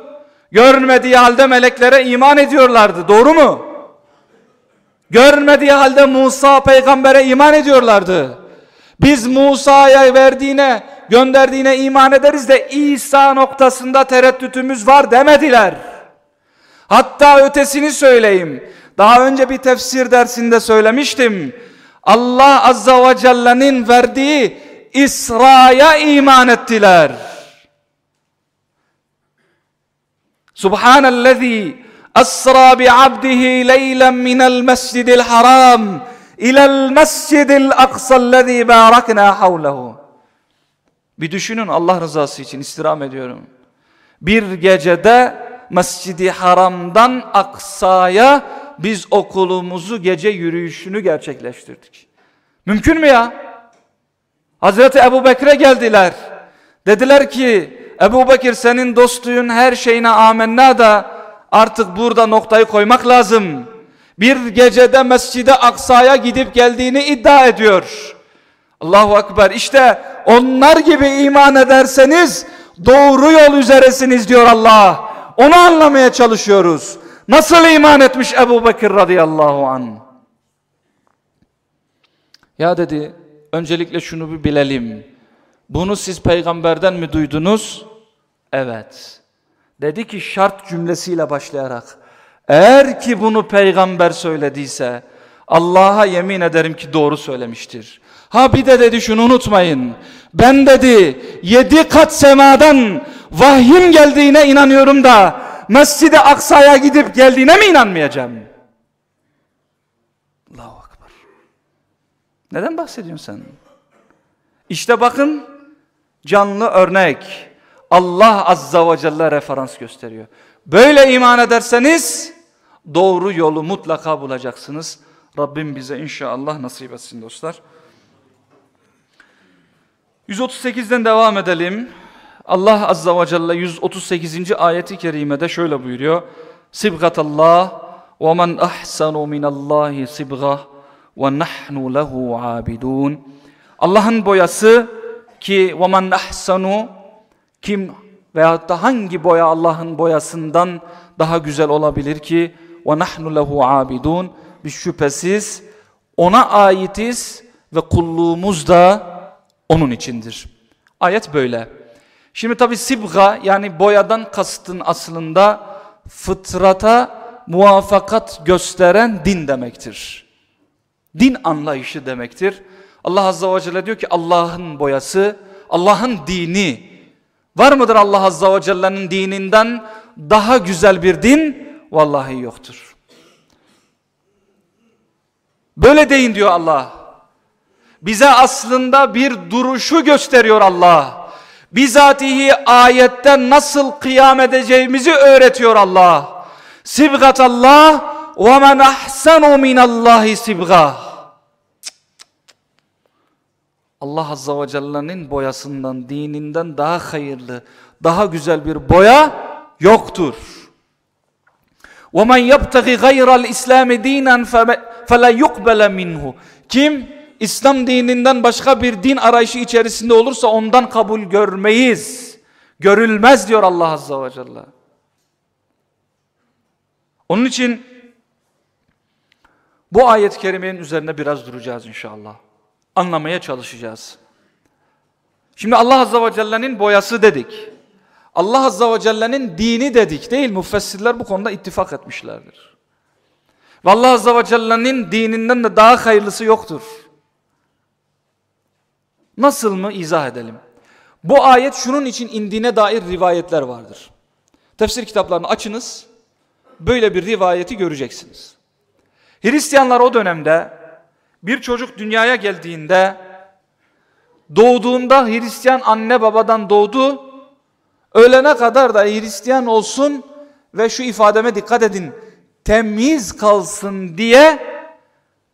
Görmediği halde meleklere iman ediyorlardı. Doğru mu? Görmediği halde Musa peygambere iman ediyorlardı. Biz Musa'ya verdiğine, gönderdiğine iman ederiz de İsa noktasında tereddütümüz var demediler. Hatta ötesini söyleyeyim. Daha önce bir tefsir dersinde söylemiştim. Allah Azza ve Celle'nin verdiği İsra'ya iman ettiler. Subhanellezi asra bi abdihi leylen minel mescidil haram ilel mescidil aksallezi barakna havlehu. Bir düşünün Allah rızası için istirham ediyorum. Bir gecede Mescidi Haram'dan Aksa'ya biz okulumuzu gece yürüyüşünü gerçekleştirdik. Mümkün mü ya? Hazreti Ebu Bekir'e geldiler. Dediler ki Ebu Bekir senin dostluğun her şeyine amenna da artık burada noktayı koymak lazım. Bir gecede Mescid-i Aksa'ya gidip geldiğini iddia ediyor. Allahu Ekber işte onlar gibi iman ederseniz doğru yol üzeresiniz diyor Allah. Onu anlamaya çalışıyoruz. Nasıl iman etmiş Ebu Bekir radıyallahu an? Ya dedi öncelikle şunu bir bilelim. Bunu siz peygamberden mi duydunuz? Evet. Dedi ki şart cümlesiyle başlayarak. Eğer ki bunu peygamber söylediyse Allah'a yemin ederim ki doğru söylemiştir. Ha bir de dedi şunu unutmayın. Ben dedi yedi kat semadan vahyin geldiğine inanıyorum da Mescid-i Aksa'ya gidip geldiğine mi inanmayacağım? Allahu Akbar. Neden bahsediyorsun sen? İşte bakın canlı örnek. Allah Azza ve Celle referans gösteriyor. Böyle iman ederseniz doğru yolu mutlaka bulacaksınız. Rabbim bize inşallah nasip etsin dostlar. 138'den devam edelim. Allah Azza ve Celle 138. ayeti kerimede şöyle buyuruyor. Sibgatallah ve men ahsanu minallahi sibgah ve nahnu lehu abidun. Allah'ın boyası ki ve men ahsanu kim veyahut da hangi boya Allah'ın boyasından daha güzel olabilir ki ve nahnu lehu abidun biz şüphesiz ona aitiz ve kulluğumuz da onun içindir. Ayet böyle. Şimdi tabi sibga yani boyadan kastın aslında fıtrata muvafakat gösteren din demektir. Din anlayışı demektir. Allah Azze ve Celle diyor ki Allah'ın boyası, Allah'ın dini. Var mıdır Allah Azze ve Celle'nin dininden daha güzel bir din? Vallahi yoktur. Böyle deyin diyor Allah. Bize aslında bir duruşu gösteriyor Allah. Bizatihi ayette nasıl kıyam edeceğimizi öğretiyor Allah. Sibgat Allah ve men ahsanu minallahi sibga. Allah Azza ve Celle'nin boyasından, dininden daha hayırlı, daha güzel bir boya yoktur. وَمَنْ يَبْتَغِ غَيْرَ الْاِسْلَامِ دِينًا فَلَا يُقْبَلَ minhu. Kim İslam dininden başka bir din arayışı içerisinde olursa ondan kabul görmeyiz. Görülmez diyor Allah Azza ve Celle. Onun için bu ayet-i kerimenin üzerine biraz duracağız inşallah. Anlamaya çalışacağız. Şimdi Allah Azza ve Celle'nin boyası dedik. Allah Azza ve Celle'nin dini dedik değil müfessirler bu konuda ittifak etmişlerdir. Ve Allah Azza ve Celle'nin dininden de daha hayırlısı yoktur. Nasıl mı izah edelim? Bu ayet şunun için indiğine dair rivayetler vardır. Tefsir kitaplarını açınız. Böyle bir rivayeti göreceksiniz. Hristiyanlar o dönemde bir çocuk dünyaya geldiğinde doğduğunda Hristiyan anne babadan doğdu. Ölene kadar da Hristiyan olsun ve şu ifademe dikkat edin. Temiz kalsın diye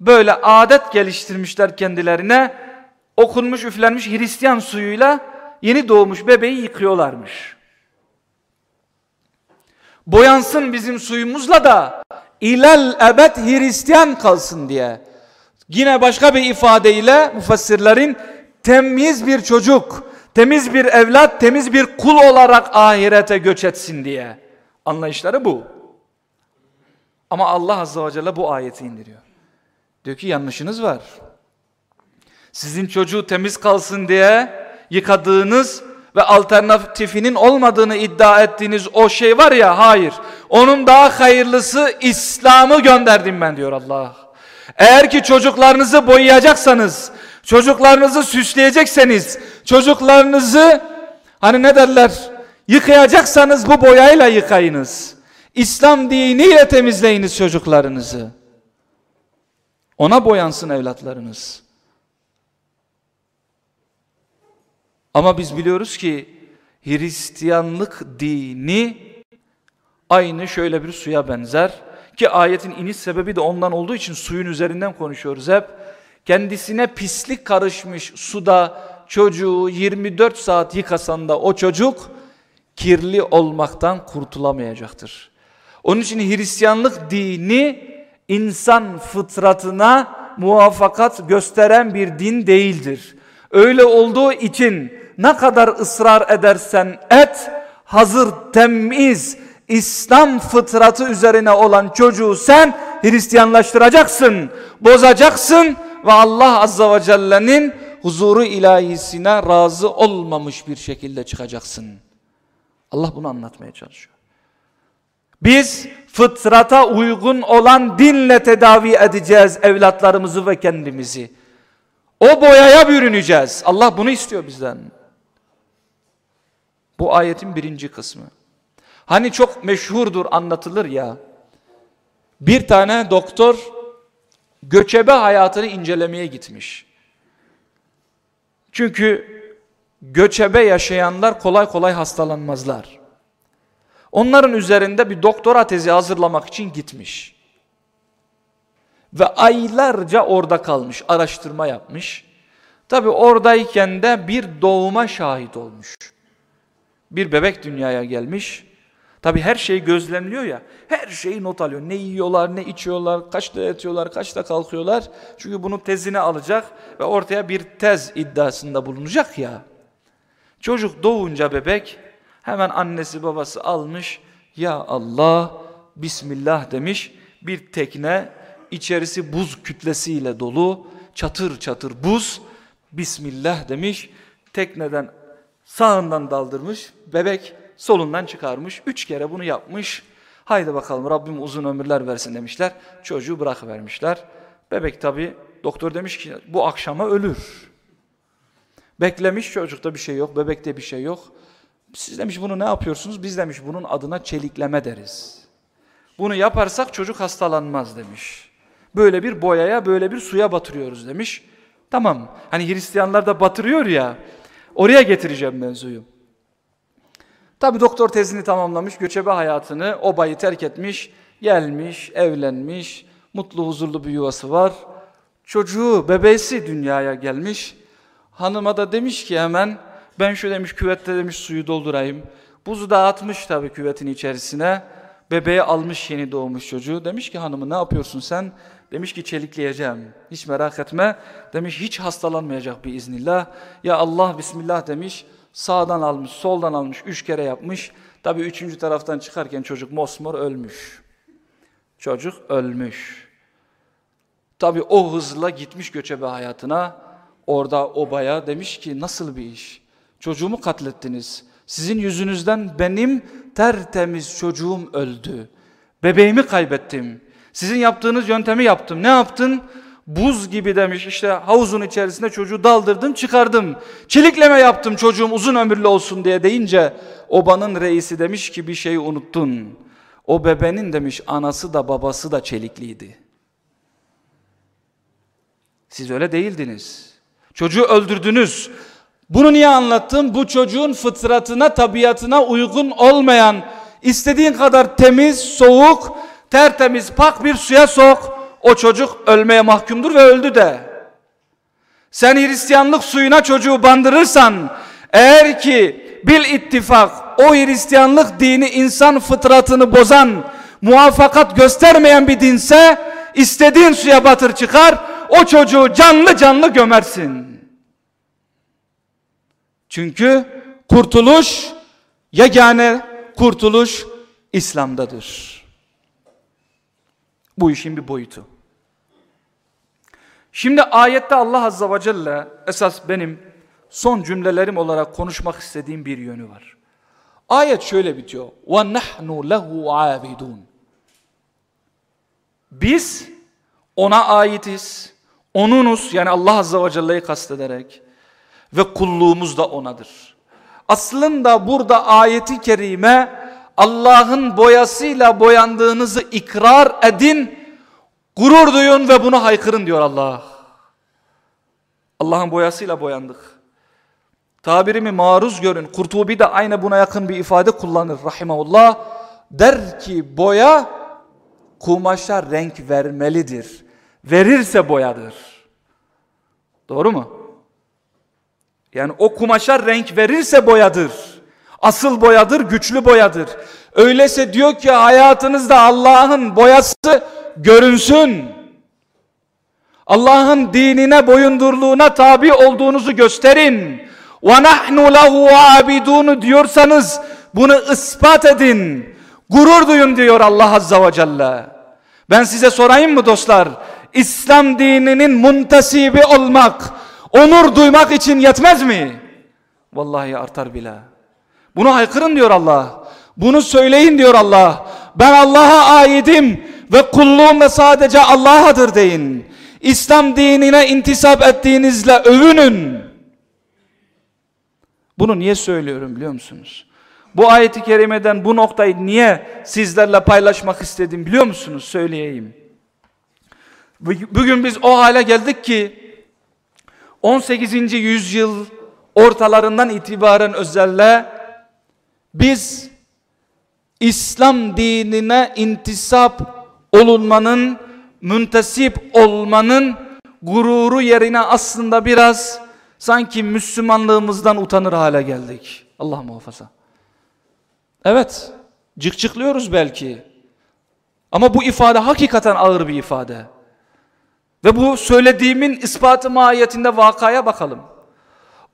böyle adet geliştirmişler kendilerine okunmuş üflenmiş Hristiyan suyuyla yeni doğmuş bebeği yıkıyorlarmış. Boyansın bizim suyumuzla da ilel ebed Hristiyan kalsın diye. Yine başka bir ifadeyle müfessirlerin temiz bir çocuk, temiz bir evlat, temiz bir kul olarak ahirete göç etsin diye. Anlayışları bu. Ama Allah Azze ve Celle bu ayeti indiriyor. Diyor ki yanlışınız var. Sizin çocuğu temiz kalsın diye yıkadığınız ve alternatifinin olmadığını iddia ettiğiniz o şey var ya hayır. Onun daha hayırlısı İslam'ı gönderdim ben diyor Allah. Eğer ki çocuklarınızı boyayacaksanız, çocuklarınızı süsleyecekseniz, çocuklarınızı hani ne derler yıkayacaksanız bu boyayla yıkayınız. İslam diniyle temizleyiniz çocuklarınızı. Ona boyansın evlatlarınız. Ama biz biliyoruz ki Hristiyanlık dini aynı şöyle bir suya benzer. Ki ayetin iniş sebebi de ondan olduğu için suyun üzerinden konuşuyoruz hep. Kendisine pislik karışmış suda çocuğu 24 saat yıkasan da o çocuk kirli olmaktan kurtulamayacaktır. Onun için Hristiyanlık dini insan fıtratına muvaffakat gösteren bir din değildir. Öyle olduğu için ne kadar ısrar edersen et, hazır temiz İslam fıtratı üzerine olan çocuğu sen Hristiyanlaştıracaksın, bozacaksın ve Allah Azza ve Celle'nin huzuru ilahisine razı olmamış bir şekilde çıkacaksın. Allah bunu anlatmaya çalışıyor. Biz fıtrata uygun olan dinle tedavi edeceğiz evlatlarımızı ve kendimizi. O boyaya bürüneceğiz. Allah bunu istiyor bizden. Bu ayetin birinci kısmı. Hani çok meşhurdur anlatılır ya. Bir tane doktor göçebe hayatını incelemeye gitmiş. Çünkü göçebe yaşayanlar kolay kolay hastalanmazlar. Onların üzerinde bir doktora tezi hazırlamak için gitmiş. Ve aylarca orada kalmış, araştırma yapmış. Tabi oradayken de bir doğuma şahit olmuş. Bir bebek dünyaya gelmiş. Tabi her şey gözlemliyor ya. Her şeyi not alıyor. Ne yiyorlar, ne içiyorlar, kaçta yatıyorlar, kaçta kalkıyorlar. Çünkü bunu tezine alacak ve ortaya bir tez iddiasında bulunacak ya. Çocuk doğunca bebek hemen annesi babası almış. Ya Allah, Bismillah demiş. Bir tekne içerisi buz kütlesiyle dolu. Çatır çatır buz. Bismillah demiş. Tekneden sağından daldırmış. Bebek solundan çıkarmış. Üç kere bunu yapmış. Haydi bakalım Rabbim uzun ömürler versin demişler. Çocuğu bırakıvermişler. Bebek tabi doktor demiş ki bu akşama ölür. Beklemiş çocukta bir şey yok, bebekte bir şey yok. Siz demiş bunu ne yapıyorsunuz? Biz demiş bunun adına çelikleme deriz. Bunu yaparsak çocuk hastalanmaz demiş. Böyle bir boyaya, böyle bir suya batırıyoruz demiş. Tamam. Hani Hristiyanlar da batırıyor ya. Oraya getireceğim mevzuyu. Tabi doktor tezini tamamlamış, göçebe hayatını, obayı terk etmiş, gelmiş, evlenmiş, mutlu huzurlu bir yuvası var. Çocuğu, bebeğisi dünyaya gelmiş. Hanıma da demiş ki hemen, ben şu demiş küvette demiş suyu doldurayım. Buzu da atmış tabi küvetin içerisine. Bebeği almış yeni doğmuş çocuğu. Demiş ki hanımı ne yapıyorsun sen? Demiş ki çelikleyeceğim. Hiç merak etme. Demiş hiç hastalanmayacak bir iznillah. Ya Allah Bismillah demiş. Sağdan almış, soldan almış, üç kere yapmış. Tabi üçüncü taraftan çıkarken çocuk mosmor ölmüş. Çocuk ölmüş. Tabi o hızla gitmiş göçebe hayatına. Orada obaya demiş ki nasıl bir iş? Çocuğumu katlettiniz. Sizin yüzünüzden benim tertemiz çocuğum öldü. Bebeğimi kaybettim. Sizin yaptığınız yöntemi yaptım. Ne yaptın? Buz gibi demiş işte havuzun içerisinde çocuğu daldırdım çıkardım. Çilikleme yaptım çocuğum uzun ömürlü olsun diye deyince obanın reisi demiş ki bir şeyi unuttun. O bebenin demiş anası da babası da çelikliydi. Siz öyle değildiniz. Çocuğu öldürdünüz. Bunu niye anlattım? Bu çocuğun fıtratına, tabiatına uygun olmayan, istediğin kadar temiz, soğuk, tertemiz, pak bir suya sok. O çocuk ölmeye mahkumdur ve öldü de. Sen Hristiyanlık suyuna çocuğu bandırırsan, eğer ki bil ittifak o Hristiyanlık dini insan fıtratını bozan, muvaffakat göstermeyen bir dinse, istediğin suya batır çıkar, o çocuğu canlı canlı gömersin. Çünkü kurtuluş, yegane kurtuluş İslam'dadır. Bu işin bir boyutu. Şimdi ayette Allah Azze ve Celle esas benim son cümlelerim olarak konuşmak istediğim bir yönü var. Ayet şöyle bitiyor. وَنَحْنُ لَهُ عَابِدُونَ Biz ona aitiz. Onunuz yani Allah Azze ve Celle'yi kastederek ve kulluğumuz da onadır. Aslında burada ayeti kerime Allah'ın boyasıyla boyandığınızı ikrar edin, gurur duyun ve bunu haykırın diyor Allah. Allah'ın boyasıyla boyandık. Tabirimi maruz görün. Kurtubi de aynı buna yakın bir ifade kullanır rahimahullah. Der ki boya kumaşa renk vermelidir. Verirse boyadır. Doğru mu? Yani o kumaşa renk verirse boyadır. Asıl boyadır, güçlü boyadır. Öyleyse diyor ki hayatınızda Allah'ın boyası görünsün. Allah'ın dinine boyundurluğuna tabi olduğunuzu gösterin. وَنَحْنُ لَهُ عَابِدُونَ diyorsanız bunu ispat edin. Gurur duyun diyor Allah Azza ve Celle. Ben size sorayım mı dostlar? İslam dininin muntasibi olmak, onur duymak için yetmez mi? Vallahi artar bile. Bunu haykırın diyor Allah. Bunu söyleyin diyor Allah. Ben Allah'a aidim ve kulluğum da sadece Allah'adır deyin. İslam dinine intisap ettiğinizle övünün. Bunu niye söylüyorum biliyor musunuz? Bu ayeti kerimeden bu noktayı niye sizlerle paylaşmak istedim biliyor musunuz? Söyleyeyim. Bugün biz o hale geldik ki 18. yüzyıl ortalarından itibaren özelle biz İslam dinine intisap olunmanın, müntesip olmanın gururu yerine aslında biraz sanki Müslümanlığımızdan utanır hale geldik. Allah muhafaza. Evet, cıkcıklıyoruz belki. Ama bu ifade hakikaten ağır bir ifade. Ve bu söylediğimin ispatı mahiyetinde vakaya bakalım.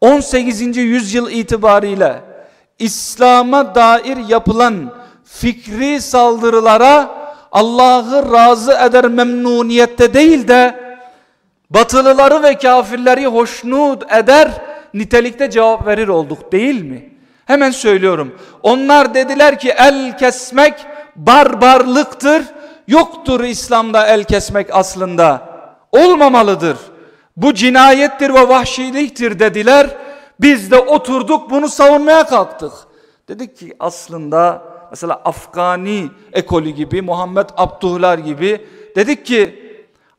18. yüzyıl itibariyle İslam'a dair yapılan fikri saldırılara Allah'ı razı eder memnuniyette değil de batılıları ve kafirleri hoşnut eder nitelikte cevap verir olduk değil mi? Hemen söylüyorum. Onlar dediler ki el kesmek barbarlıktır. Yoktur İslam'da el kesmek aslında. Olmamalıdır. Bu cinayettir ve vahşiliktir dediler. Biz de oturduk bunu savunmaya kalktık. Dedik ki aslında mesela Afgani ekolü gibi Muhammed Abduhlar gibi dedik ki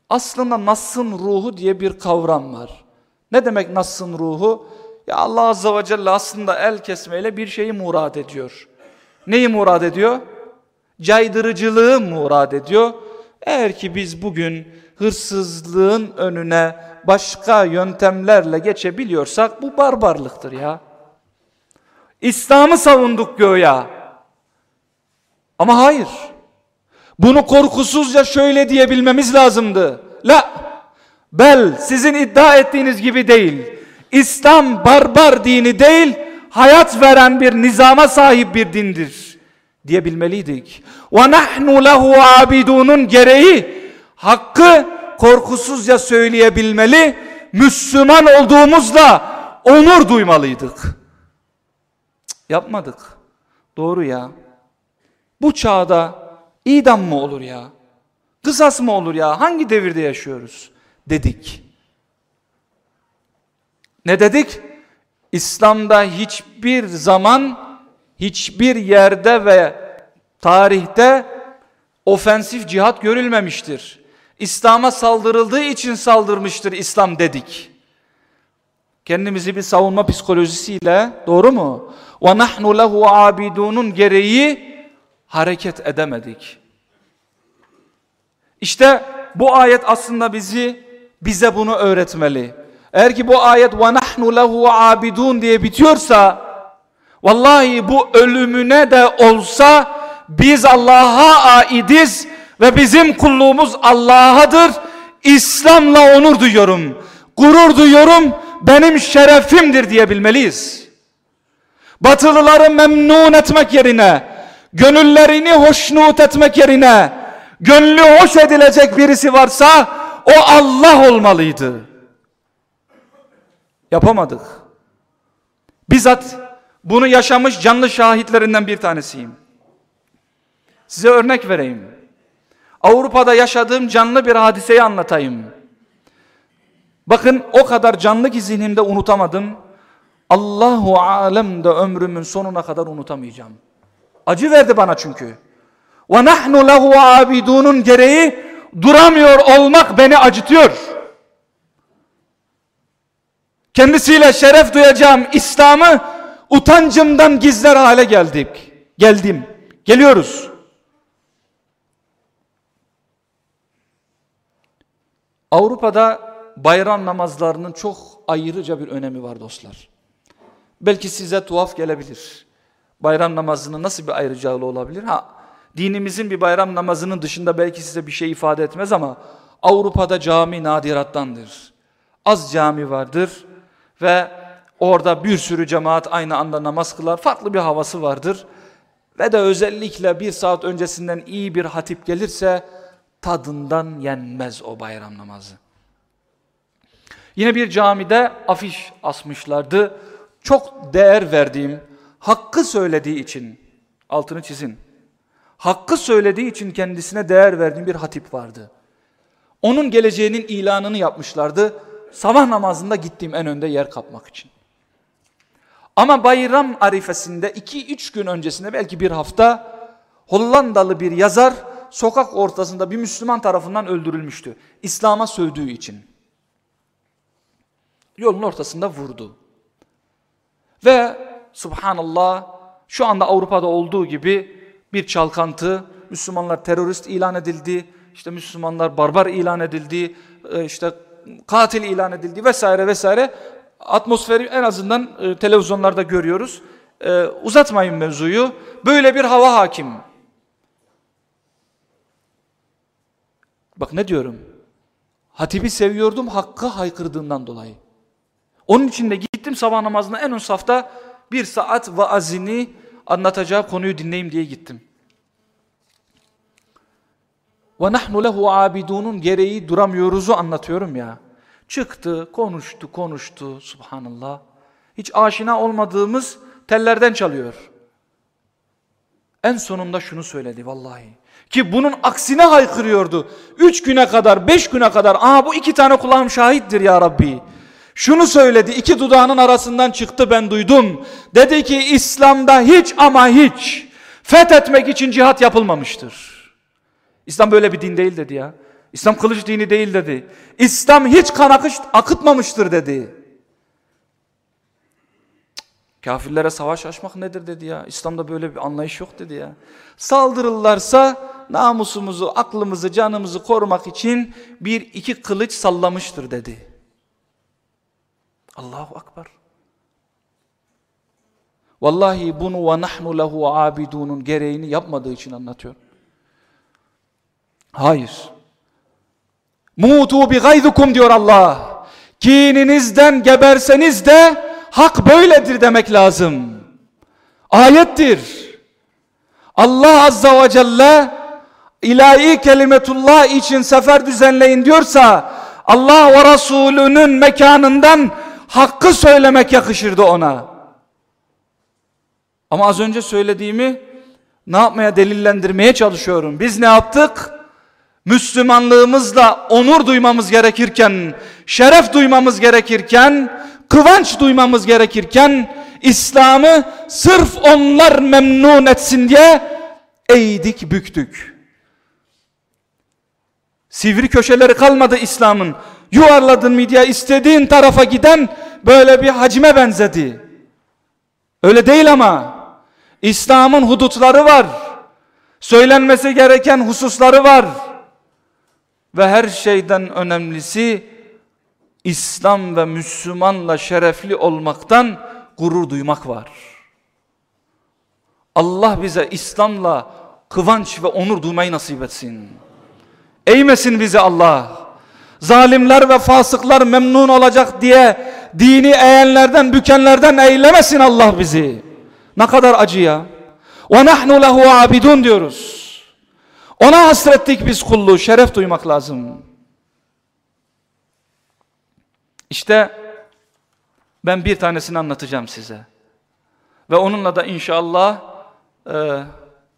aslında Nas'ın ruhu diye bir kavram var. Ne demek Nas'ın ruhu? Ya Allah Azze ve Celle aslında el kesmeyle bir şeyi murad ediyor. Neyi murad ediyor? Caydırıcılığı murad ediyor. Eğer ki biz bugün hırsızlığın önüne başka yöntemlerle geçebiliyorsak bu barbarlıktır ya. İslam'ı savunduk göya. Ama hayır. Bunu korkusuzca şöyle diyebilmemiz lazımdı. La, bel sizin iddia ettiğiniz gibi değil. İslam barbar dini değil, hayat veren bir nizama sahip bir dindir diyebilmeliydik. Ve nahnu lehu abidunun gereği hakkı korkusuzca söyleyebilmeli, Müslüman olduğumuzla onur duymalıydık. Yapmadık. Doğru ya. Bu çağda idam mı olur ya? Kısas mı olur ya? Hangi devirde yaşıyoruz? Dedik. Ne dedik? İslam'da hiçbir zaman, hiçbir yerde ve tarihte ofensif cihat görülmemiştir. İslam'a saldırıldığı için saldırmıştır İslam dedik. Kendimizi bir savunma psikolojisiyle doğru mu? Ve nahnu lehu abidunun gereği hareket edemedik. İşte bu ayet aslında bizi bize bunu öğretmeli. Eğer ki bu ayet ve nahnu lehu abidun diye bitiyorsa vallahi bu ölümüne de olsa biz Allah'a aidiz ve bizim kulluğumuz Allah'adır. İslam'la onur duyuyorum. Gurur duyuyorum. Benim şerefimdir diyebilmeliyiz. Batılıları memnun etmek yerine, gönüllerini hoşnut etmek yerine, gönlü hoş edilecek birisi varsa o Allah olmalıydı. Yapamadık. Bizzat bunu yaşamış canlı şahitlerinden bir tanesiyim. Size örnek vereyim. Avrupa'da yaşadığım canlı bir hadiseyi anlatayım. Bakın o kadar canlı ki zihnimde unutamadım. Allahu alem de ömrümün sonuna kadar unutamayacağım. Acı verdi bana çünkü. Ve nahnu lehu abidunun gereği duramıyor olmak beni acıtıyor. Kendisiyle şeref duyacağım İslam'ı utancımdan gizler hale geldik. Geldim. Geliyoruz. Avrupa'da bayram namazlarının çok ayrıca bir önemi var dostlar. Belki size tuhaf gelebilir. Bayram namazının nasıl bir ayrıcalığı olabilir? Ha, dinimizin bir bayram namazının dışında belki size bir şey ifade etmez ama Avrupa'da cami nadirattandır. Az cami vardır ve orada bir sürü cemaat aynı anda namaz kılar. Farklı bir havası vardır. Ve de özellikle bir saat öncesinden iyi bir hatip gelirse tadından yenmez o bayram namazı. Yine bir camide afiş asmışlardı. Çok değer verdiğim, hakkı söylediği için, altını çizin. Hakkı söylediği için kendisine değer verdiğim bir hatip vardı. Onun geleceğinin ilanını yapmışlardı. Sabah namazında gittiğim en önde yer kapmak için. Ama bayram arifesinde 2-3 gün öncesinde belki bir hafta Hollandalı bir yazar sokak ortasında bir Müslüman tarafından öldürülmüştü. İslam'a sövdüğü için. Yolun ortasında vurdu. Ve subhanallah şu anda Avrupa'da olduğu gibi bir çalkantı, Müslümanlar terörist ilan edildi, işte Müslümanlar barbar ilan edildi, e, işte katil ilan edildi vesaire vesaire. Atmosferi en azından e, televizyonlarda görüyoruz. E, uzatmayın mevzuyu. Böyle bir hava hakim. Bak ne diyorum? Hatibi seviyordum hakkı haykırdığından dolayı. Onun için de gittim sabah namazına en ön safta bir saat vaazini anlatacağı konuyu dinleyeyim diye gittim. Ve nahnu lehu abidunun gereği duramıyoruzu anlatıyorum ya. Çıktı, konuştu, konuştu. Subhanallah. Hiç aşina olmadığımız tellerden çalıyor. En sonunda şunu söyledi vallahi. Ki bunun aksine haykırıyordu. Üç güne kadar, beş güne kadar. Aa bu iki tane kulağım şahittir ya Rabbi. Şunu söyledi, iki dudağının arasından çıktı ben duydum. Dedi ki İslam'da hiç ama hiç fethetmek için cihat yapılmamıştır. İslam böyle bir din değil dedi ya. İslam kılıç dini değil dedi. İslam hiç kan akış, akıtmamıştır dedi. Kafirlere savaş açmak nedir dedi ya. İslam'da böyle bir anlayış yok dedi ya. Saldırırlarsa namusumuzu, aklımızı, canımızı korumak için bir iki kılıç sallamıştır dedi. Allahu Akbar. Vallahi bunu ve nahnu lehu abidunun gereğini yapmadığı için anlatıyor. Hayır. Mutu bi gaydukum diyor Allah. Kininizden geberseniz de hak böyledir demek lazım. Ayettir. Allah Azza ve Celle ilahi kelimetullah için sefer düzenleyin diyorsa Allah ve Resulünün mekanından hakkı söylemek yakışırdı ona. Ama az önce söylediğimi ne yapmaya delillendirmeye çalışıyorum. Biz ne yaptık? Müslümanlığımızla onur duymamız gerekirken, şeref duymamız gerekirken, kıvanç duymamız gerekirken, İslam'ı sırf onlar memnun etsin diye eğdik büktük. Sivri köşeleri kalmadı İslam'ın. Yuvarladın midye istediğin tarafa giden böyle bir hacime benzedi. Öyle değil ama. İslam'ın hudutları var. Söylenmesi gereken hususları var. Ve her şeyden önemlisi İslam ve Müslümanla şerefli olmaktan gurur duymak var. Allah bize İslam'la kıvanç ve onur duymayı nasip etsin. Eğmesin bizi Allah. Zalimler ve fasıklar memnun olacak diye dini eğenlerden, bükenlerden eylemesin Allah bizi. Ne kadar acı ya. Nahnu lehu abidun diyoruz. Ona hasrettik biz kulluğu, şeref duymak lazım. İşte ben bir tanesini anlatacağım size. Ve onunla da inşallah e,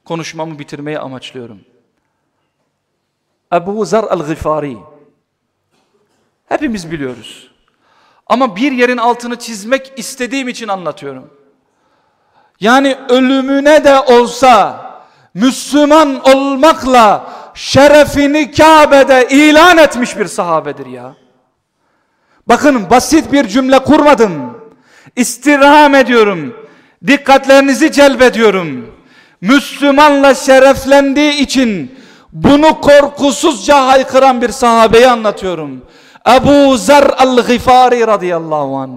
konuşmamı bitirmeyi amaçlıyorum. Ebu Zar el-Gıfari. Hepimiz biliyoruz. Ama bir yerin altını çizmek istediğim için anlatıyorum. Yani ölümüne de olsa Müslüman olmakla şerefini Kabe'de ilan etmiş bir sahabedir ya. Bakın basit bir cümle kurmadım. İstirham ediyorum. Dikkatlerinizi celbediyorum. Müslümanla şereflendiği için bunu korkusuzca haykıran bir sahabeyi anlatıyorum. Ebu Zer el-Gıfari radıyallahu anh.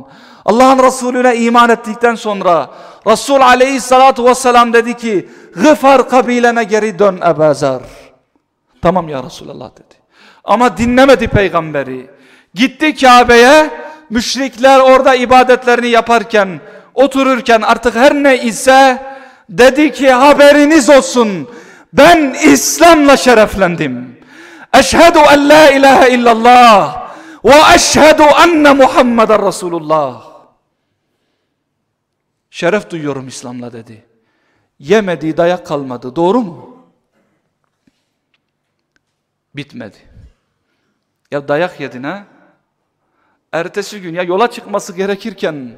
Allah'ın Resulüne iman ettikten sonra Resul aleyhissalatu vesselam dedi ki Gıfar kabilene geri dön Ebu Zer. Tamam ya Resulallah dedi. Ama dinlemedi peygamberi. Gitti Kabe'ye müşrikler orada ibadetlerini yaparken otururken artık her ne ise dedi ki haberiniz olsun ben İslam'la şereflendim. Eşhedü en la ilahe illallah ve eşhedü enne Muhammeden Resulullah. Şeref duyuyorum İslam'la dedi. Yemediği dayak kalmadı. Doğru mu? Bitmedi. Ya dayak yedin ha? Ertesi gün ya yola çıkması gerekirken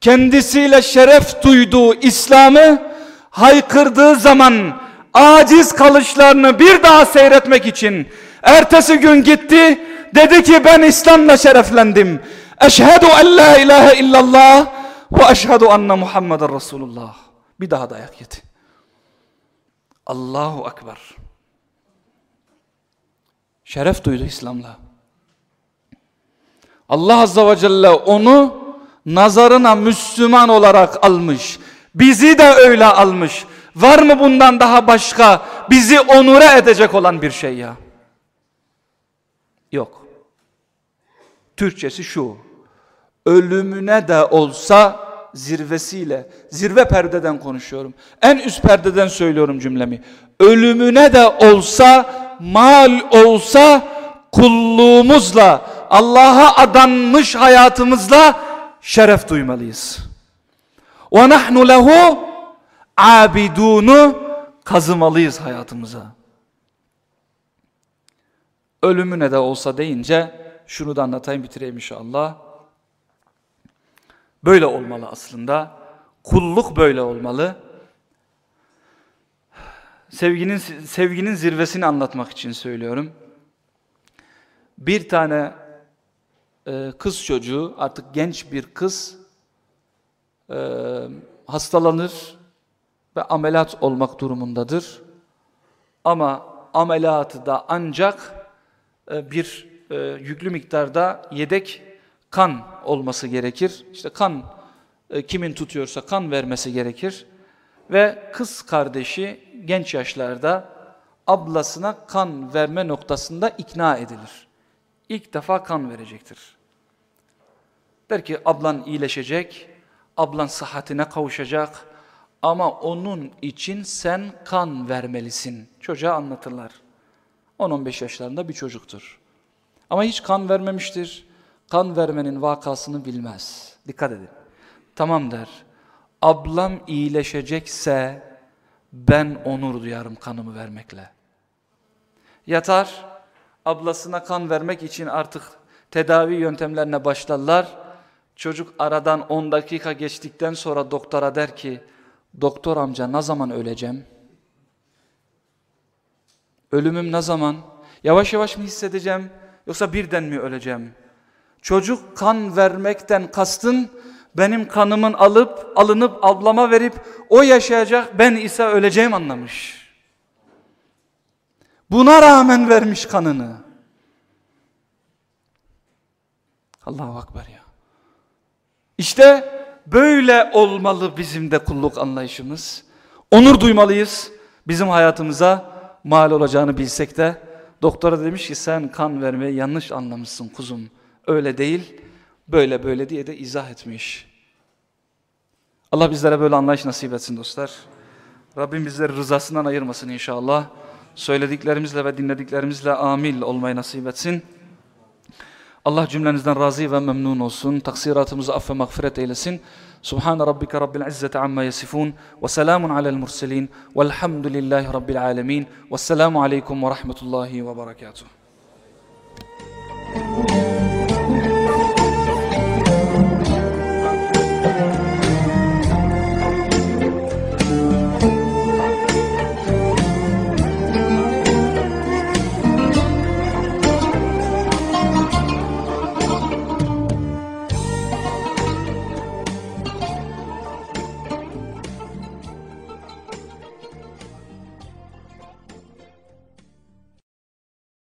kendisiyle şeref duyduğu İslam'ı haykırdığı zaman aciz kalışlarını bir daha seyretmek için ertesi gün gitti dedi ki ben İslam'la şereflendim. Eşhedü en la ilahe illallah ve eşhedü enne Muhammeden Resulullah. Bir daha dayak yedi. Allahu Ekber. Şeref duydu İslam'la. Allah Azze ve Celle onu nazarına Müslüman olarak almış. Bizi de öyle almış. Var mı bundan daha başka bizi onure edecek olan bir şey ya? Yok. Türkçesi şu. Ölümüne de olsa zirvesiyle, zirve perdeden konuşuyorum. En üst perdeden söylüyorum cümlemi. Ölümüne de olsa, mal olsa kulluğumuzla Allah'a adanmış hayatımızla şeref duymalıyız. Ve nahnu lehu abidunu kazımalıyız hayatımıza. Ölümüne de olsa deyince şunu da anlatayım bitireyim inşallah. Böyle olmalı aslında. Kulluk böyle olmalı. Sevginin sevginin zirvesini anlatmak için söylüyorum. Bir tane e, kız çocuğu, artık genç bir kız e, hastalanır ve ameliyat olmak durumundadır. Ama ameliyatı da ancak e, bir e, yüklü miktarda yedek kan olması gerekir. İşte kan e, kimin tutuyorsa kan vermesi gerekir. Ve kız kardeşi genç yaşlarda ablasına kan verme noktasında ikna edilir. İlk defa kan verecektir. Der ki ablan iyileşecek, ablan sıhhatine kavuşacak ama onun için sen kan vermelisin. Çocuğa anlatırlar. 10-15 yaşlarında bir çocuktur. Ama hiç kan vermemiştir. Kan vermenin vakasını bilmez. Dikkat edin. Tamam der. Ablam iyileşecekse ben onur duyarım kanımı vermekle. Yatar, ablasına kan vermek için artık tedavi yöntemlerine başlarlar. Çocuk aradan 10 dakika geçtikten sonra doktora der ki, doktor amca ne zaman öleceğim? Ölümüm ne zaman? Yavaş yavaş mı hissedeceğim yoksa birden mi öleceğim? Çocuk kan vermekten kastın benim kanımın alıp alınıp ablama verip o yaşayacak ben ise öleceğim anlamış. Buna rağmen vermiş kanını. Allahu Akbar ya. İşte böyle olmalı bizim de kulluk anlayışımız. Onur duymalıyız. Bizim hayatımıza mal olacağını bilsek de doktora demiş ki sen kan vermeyi yanlış anlamışsın kuzum. Öyle değil, böyle böyle diye de izah etmiş. Allah bizlere böyle anlayış nasip etsin dostlar. Rabbim bizleri rızasından ayırmasın inşallah. Söylediklerimizle ve dinlediklerimizle amil olmayı nasip etsin. Allah cümlenizden razı ve memnun olsun. Taksiratımızı affe mağfiret eylesin. Subhan rabbike rabbil izzati amma yasifun ve selamun alel murselin velhamdülillahi rabbil alamin. Ve Vesselamu aleykum ve rahmetullahi ve berekatuhu.